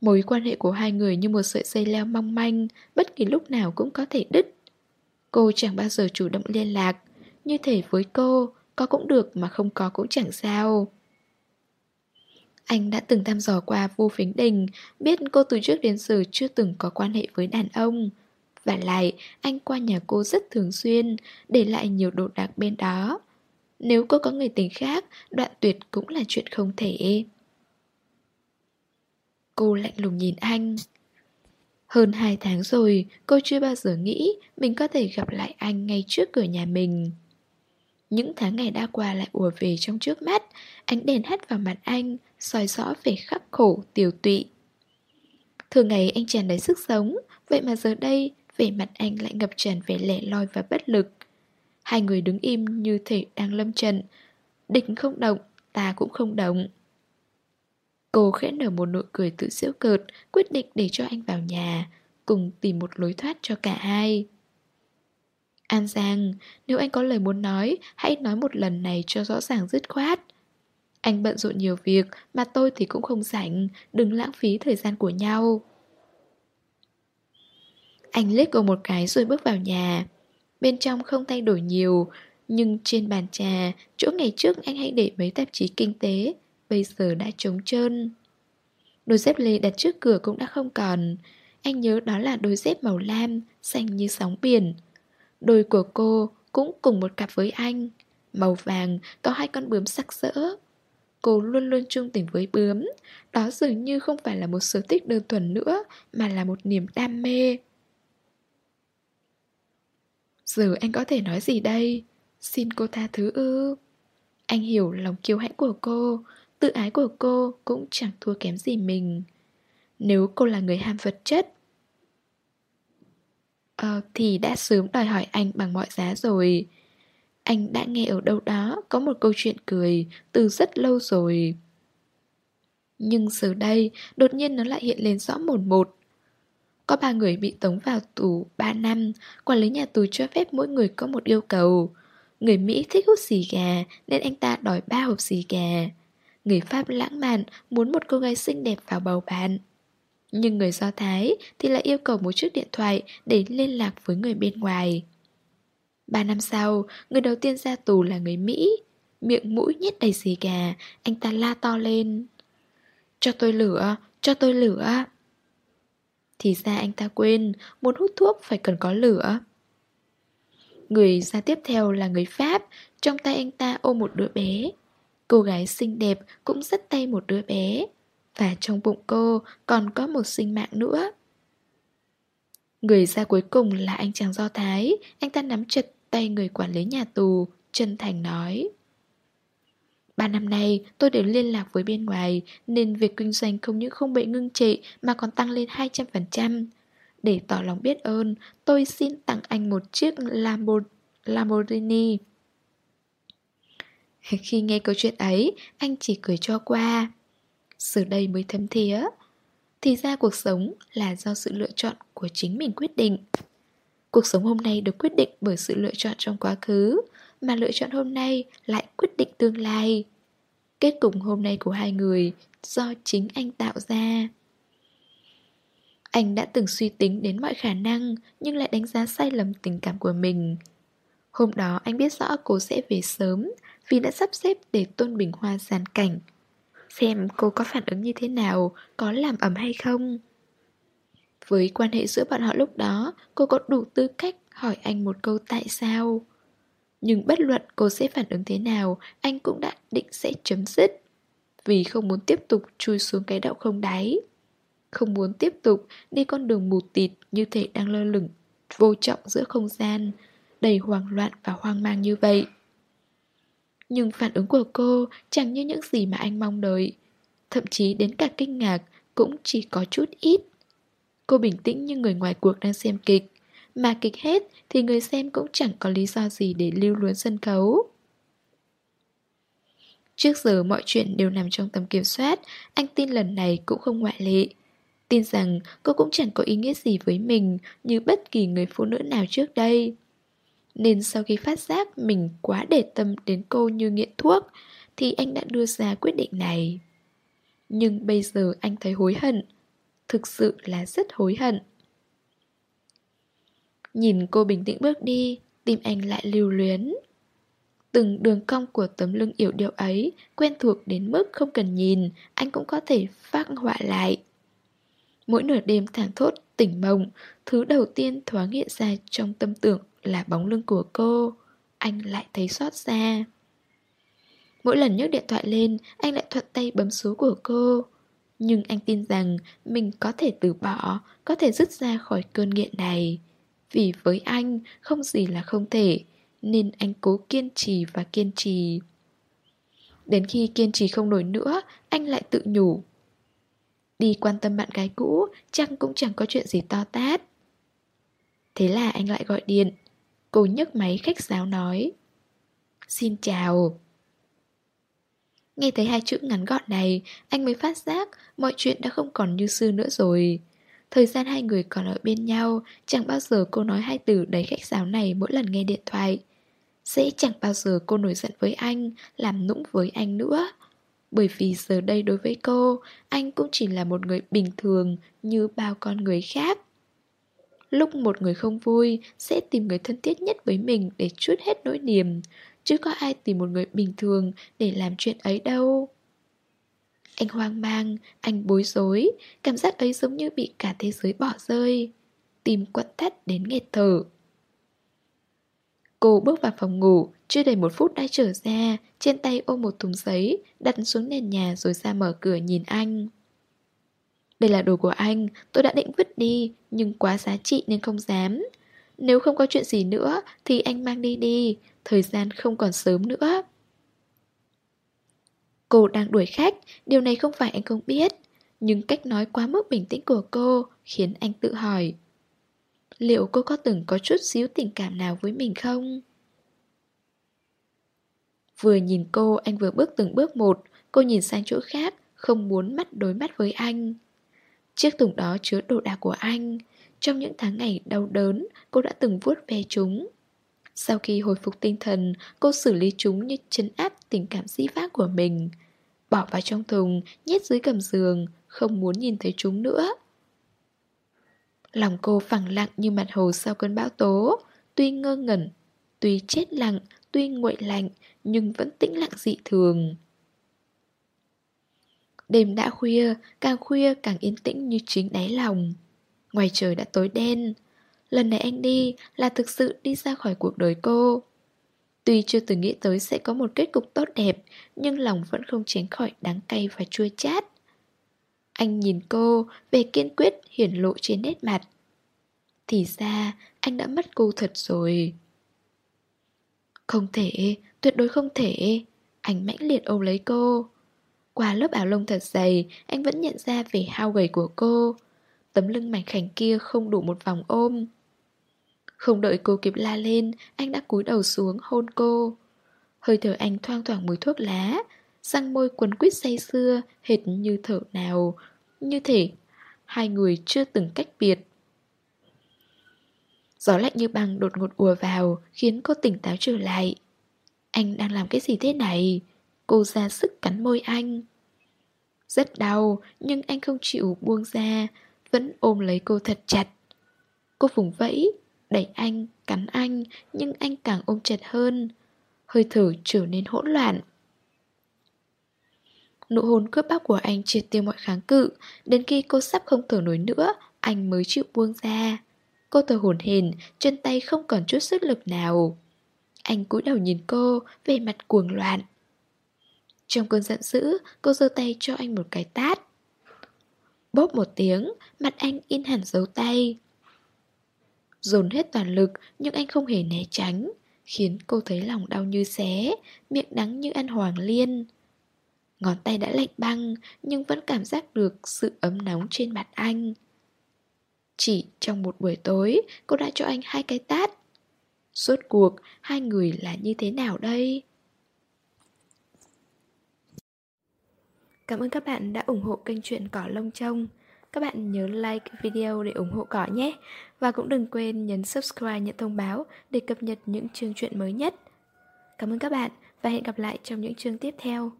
Mối quan hệ của hai người như một sợi dây leo mong manh, bất kỳ lúc nào cũng có thể đứt. Cô chẳng bao giờ chủ động liên lạc, như thể với cô, có cũng được mà không có cũng chẳng sao. Anh đã từng thăm dò qua Vu Phính Đình, biết cô từ trước đến giờ chưa từng có quan hệ với đàn ông. Và lại, anh qua nhà cô rất thường xuyên, để lại nhiều đồ đạc bên đó. Nếu cô có người tình khác, đoạn tuyệt cũng là chuyện không thể. Cô lạnh lùng nhìn anh. Hơn hai tháng rồi, cô chưa bao giờ nghĩ mình có thể gặp lại anh ngay trước cửa nhà mình. Những tháng ngày đã qua lại ùa về trong trước mắt Ánh đèn hắt vào mặt anh soi rõ vẻ khắc khổ, tiều tụy Thường ngày anh tràn đầy sức sống Vậy mà giờ đây Vẻ mặt anh lại ngập tràn vẻ lẻ loi và bất lực Hai người đứng im như thể đang lâm trận Địch không động, ta cũng không động Cô khẽ nở một nụ cười tự giễu cợt Quyết định để cho anh vào nhà Cùng tìm một lối thoát cho cả hai An Giang, nếu anh có lời muốn nói, hãy nói một lần này cho rõ ràng dứt khoát. Anh bận rộn nhiều việc, mà tôi thì cũng không rảnh, đừng lãng phí thời gian của nhau. Anh liếc cô một cái rồi bước vào nhà. Bên trong không thay đổi nhiều Nhưng trên bàn trà Chỗ ngày trước anh hay để mấy tạp chí kinh tế Bây giờ đã trống trơn. Đôi dép lê đặt trước cửa cũng đã không còn. Anh nhớ đó là đôi dép màu lam, Xanh như sóng biển. Đôi của cô cũng cùng một cặp với anh. Màu vàng, có hai con bướm sắc sỡ. Cô luôn luôn trung tình với bướm. Đó dường như không phải là một sở thích đơn thuần nữa, Mà là một niềm đam mê. Giờ anh có thể nói gì đây? Xin cô tha thứ ư? Anh hiểu lòng kiêu hãnh của cô. Tự ái của cô cũng chẳng thua kém gì mình. Nếu cô là người ham vật chất Ờ, thì đã sớm đòi hỏi anh bằng mọi giá rồi. Anh đã nghe ở đâu đó có một câu chuyện cười từ rất lâu rồi. Nhưng giờ đây, đột nhiên nó lại hiện lên rõ một một. Có ba người bị tống vào tù 3 năm Quản lý nhà tù cho phép mỗi người có một yêu cầu. Người Mỹ thích hút xì gà nên anh ta đòi ba hộp xì gà. Người Pháp lãng mạn muốn một cô gái xinh đẹp vào bầu bạn. Nhưng người Do Thái thì lại yêu cầu một chiếc điện thoại để liên lạc với người bên ngoài. Ba năm sau, người đầu tiên ra tù là người Mỹ. Miệng mũi nhét đầy xì gà, anh ta la to lên. Cho tôi lửa, cho tôi lửa. Thì ra anh ta quên, muốn hút thuốc phải cần có lửa. Người ra tiếp theo là người Pháp Trong tay anh ta ôm một đứa bé. Cô gái xinh đẹp cũng dắt tay một đứa bé. Và trong bụng cô còn có một sinh mạng nữa. Người ra cuối cùng là anh chàng Do Thái. Anh ta nắm chặt tay người quản lý nhà tù, Chân thành nói. Ba năm nay, tôi đều liên lạc với bên ngoài, Nên việc kinh doanh không những không bị ngưng trệ Mà còn tăng lên 200% Để tỏ lòng biết ơn, Tôi xin tặng anh một chiếc Lamborghini. Khi nghe câu chuyện ấy, anh chỉ cười cho qua. Giờ đây mới thấm thía. Thì ra cuộc sống là do sự lựa chọn của chính mình quyết định. Cuộc sống hôm nay được quyết định bởi sự lựa chọn trong quá khứ, mà lựa chọn hôm nay lại quyết định tương lai. Kết cục hôm nay của hai người do chính anh tạo ra. Anh đã từng suy tính đến mọi khả năng nhưng lại đánh giá sai lầm tình cảm của mình. Hôm đó anh biết rõ cô sẽ về sớm vì đã sắp xếp để Tôn Bình Hoa giàn cảnh. Xem cô có phản ứng như thế nào, có làm ẩm hay không. Với quan hệ giữa bọn họ lúc đó, cô có đủ tư cách hỏi anh một câu tại sao. Nhưng bất luận cô sẽ phản ứng thế nào, anh cũng đã định sẽ chấm dứt. Vì không muốn tiếp tục chui xuống cái đậu không đáy. Không muốn tiếp tục đi con đường mù tịt như thể đang lơ lửng, vô trọng giữa không gian, đầy hoang loạn và hoang mang như vậy. Nhưng phản ứng của cô chẳng như những gì mà anh mong đợi. Thậm chí đến cả kinh ngạc cũng chỉ có chút ít. Cô bình tĩnh như người ngoài cuộc đang xem kịch. Mà kịch hết thì người xem cũng chẳng có lý do gì để lưu luyến sân khấu. Trước giờ mọi chuyện đều nằm trong tầm kiểm soát, Anh tin lần này cũng không ngoại lệ. Tin rằng cô cũng chẳng có ý nghĩa gì với mình Như bất kỳ người phụ nữ nào trước đây nên sau khi phát giác mình quá để tâm đến cô như nghiện thuốc, Thì anh đã đưa ra quyết định này. Nhưng bây giờ anh thấy hối hận, Thực sự là rất hối hận. Nhìn cô bình tĩnh bước đi, Tim anh lại lưu luyến. Từng đường cong của tấm lưng yểu điệu ấy Quen thuộc đến mức không cần nhìn, Anh cũng có thể phát họa lại. Mỗi nửa đêm thảng thốt, tỉnh mộng, Thứ đầu tiên thoáng hiện ra trong tâm tưởng là bóng lưng của cô, Anh lại thấy xót xa. Mỗi lần nhấc điện thoại lên, Anh lại thuận tay bấm số của cô. Nhưng anh tin rằng Mình có thể từ bỏ, Có thể dứt ra khỏi cơn nghiện này. Vì với anh, Không gì là không thể, Nên anh cố kiên trì và kiên trì. Đến khi kiên trì không nổi nữa, Anh lại tự nhủ. Đi quan tâm bạn gái cũ Chắc cũng chẳng có chuyện gì to tát. Thế là anh lại gọi điện. Cô nhấc máy khách sáo nói. Xin chào. Nghe thấy hai chữ ngắn gọn này, Anh mới phát giác Mọi chuyện đã không còn như xưa nữa rồi. Thời gian hai người còn ở bên nhau, Chẳng bao giờ cô nói hai từ đấy khách sáo này Mỗi lần nghe điện thoại. Sẽ chẳng bao giờ cô nổi giận với anh, Làm nũng với anh nữa. Bởi vì giờ đây đối với cô, Anh cũng chỉ là một người bình thường Như bao con người khác. Lúc một người không vui, Sẽ tìm người thân thiết nhất với mình Để chút hết nỗi niềm. Chứ có ai tìm một người bình thường Để làm chuyện ấy đâu. Anh hoang mang, Anh bối rối, Cảm giác ấy giống như bị cả thế giới bỏ rơi. Tim quặn thắt đến nghẹt thở. Cô bước vào phòng ngủ, Chưa đầy một phút đã trở ra, Trên tay ôm một thùng giấy, Đặt xuống nền nhà rồi ra mở cửa nhìn anh đây là đồ của anh, tôi đã định vứt đi, nhưng quá giá trị nên không dám. Nếu không có chuyện gì nữa thì anh mang đi đi, thời gian không còn sớm nữa. Cô đang đuổi khách, điều này không phải anh không biết. Nhưng cách nói quá mức bình tĩnh của cô khiến anh tự hỏi. Liệu cô có từng có chút xíu tình cảm nào với mình không? Vừa nhìn cô, anh vừa bước từng bước một, cô nhìn sang chỗ khác, không muốn mắt đối mắt với anh. Chiếc thùng đó chứa đồ đạc của anh. Trong những tháng ngày đau đớn, Cô đã từng vuốt ve chúng. Sau khi hồi phục tinh thần, Cô xử lý chúng như chấn áp tình cảm dĩ vãng của mình. Bỏ vào trong thùng, Nhét dưới gầm giường, Không muốn nhìn thấy chúng nữa. Lòng cô phẳng lặng như mặt hồ sau cơn bão tố. Tuy ngơ ngẩn, Tuy chết lặng, Tuy nguội lạnh, Nhưng vẫn tĩnh lặng dị thường. Đêm đã khuya, càng khuya càng yên tĩnh như chính đáy lòng. Ngoài trời đã tối đen. Lần này anh đi là thực sự đi ra khỏi cuộc đời cô. Tuy chưa từng nghĩ tới sẽ có một kết cục tốt đẹp, nhưng lòng vẫn không tránh khỏi đắng cay và chua chát. Anh nhìn cô, về kiên quyết hiển lộ trên nét mặt. Thì ra, anh đã mất cô thật rồi. Không thể, tuyệt đối không thể. Anh mãnh liệt ôm lấy cô. Qua lớp áo lông thật dày, anh vẫn nhận ra vẻ hao gầy của cô. Tấm lưng mảnh khảnh kia không đủ một vòng ôm. Không đợi cô kịp la lên, anh đã cúi đầu xuống hôn cô. Hơi thở anh thoang thoảng mùi thuốc lá, răng môi quấn quýt say xưa, hệt như thở nào. Như thể hai người chưa từng cách biệt. Gió lạnh như băng đột ngột ùa vào, khiến cô tỉnh táo trở lại. Anh đang làm cái gì thế này? Cô ra sức cắn môi anh rất đau Nhưng anh không chịu buông ra Vẫn ôm lấy cô thật chặt. Cô vùng vẫy Đẩy anh, cắn anh Nhưng anh càng ôm chặt hơn. Hơi thở trở nên hỗn loạn. Nụ hôn cướp bóc của anh triệt tiêu mọi kháng cự Đến khi cô sắp không thở nổi nữa Anh mới chịu buông ra. Cô thở hổn hển Chân tay không còn chút sức lực nào. Anh cúi đầu nhìn cô Về mặt cuồng loạn trong cơn giận dữ, cô giơ tay cho anh một cái tát. Bốp một tiếng, mặt anh in hẳn dấu tay. Dồn hết toàn lực nhưng anh không hề né tránh, khiến cô thấy lòng đau như xé, miệng đắng như ăn hoàng liên. Ngón tay đã lạnh băng nhưng vẫn cảm giác được sự ấm nóng trên mặt anh. Chỉ trong một buổi tối, cô đã cho anh hai cái tát. Suốt cuộc, hai người là như thế nào đây? Cảm ơn các bạn đã ủng hộ kênh truyện Cỏ Lông Trông. Các bạn nhớ like video để ủng hộ cỏ nhé. Và cũng đừng quên nhấn subscribe, nhận thông báo để cập nhật những chương truyện mới nhất. Cảm ơn các bạn và hẹn gặp lại trong những chương tiếp theo.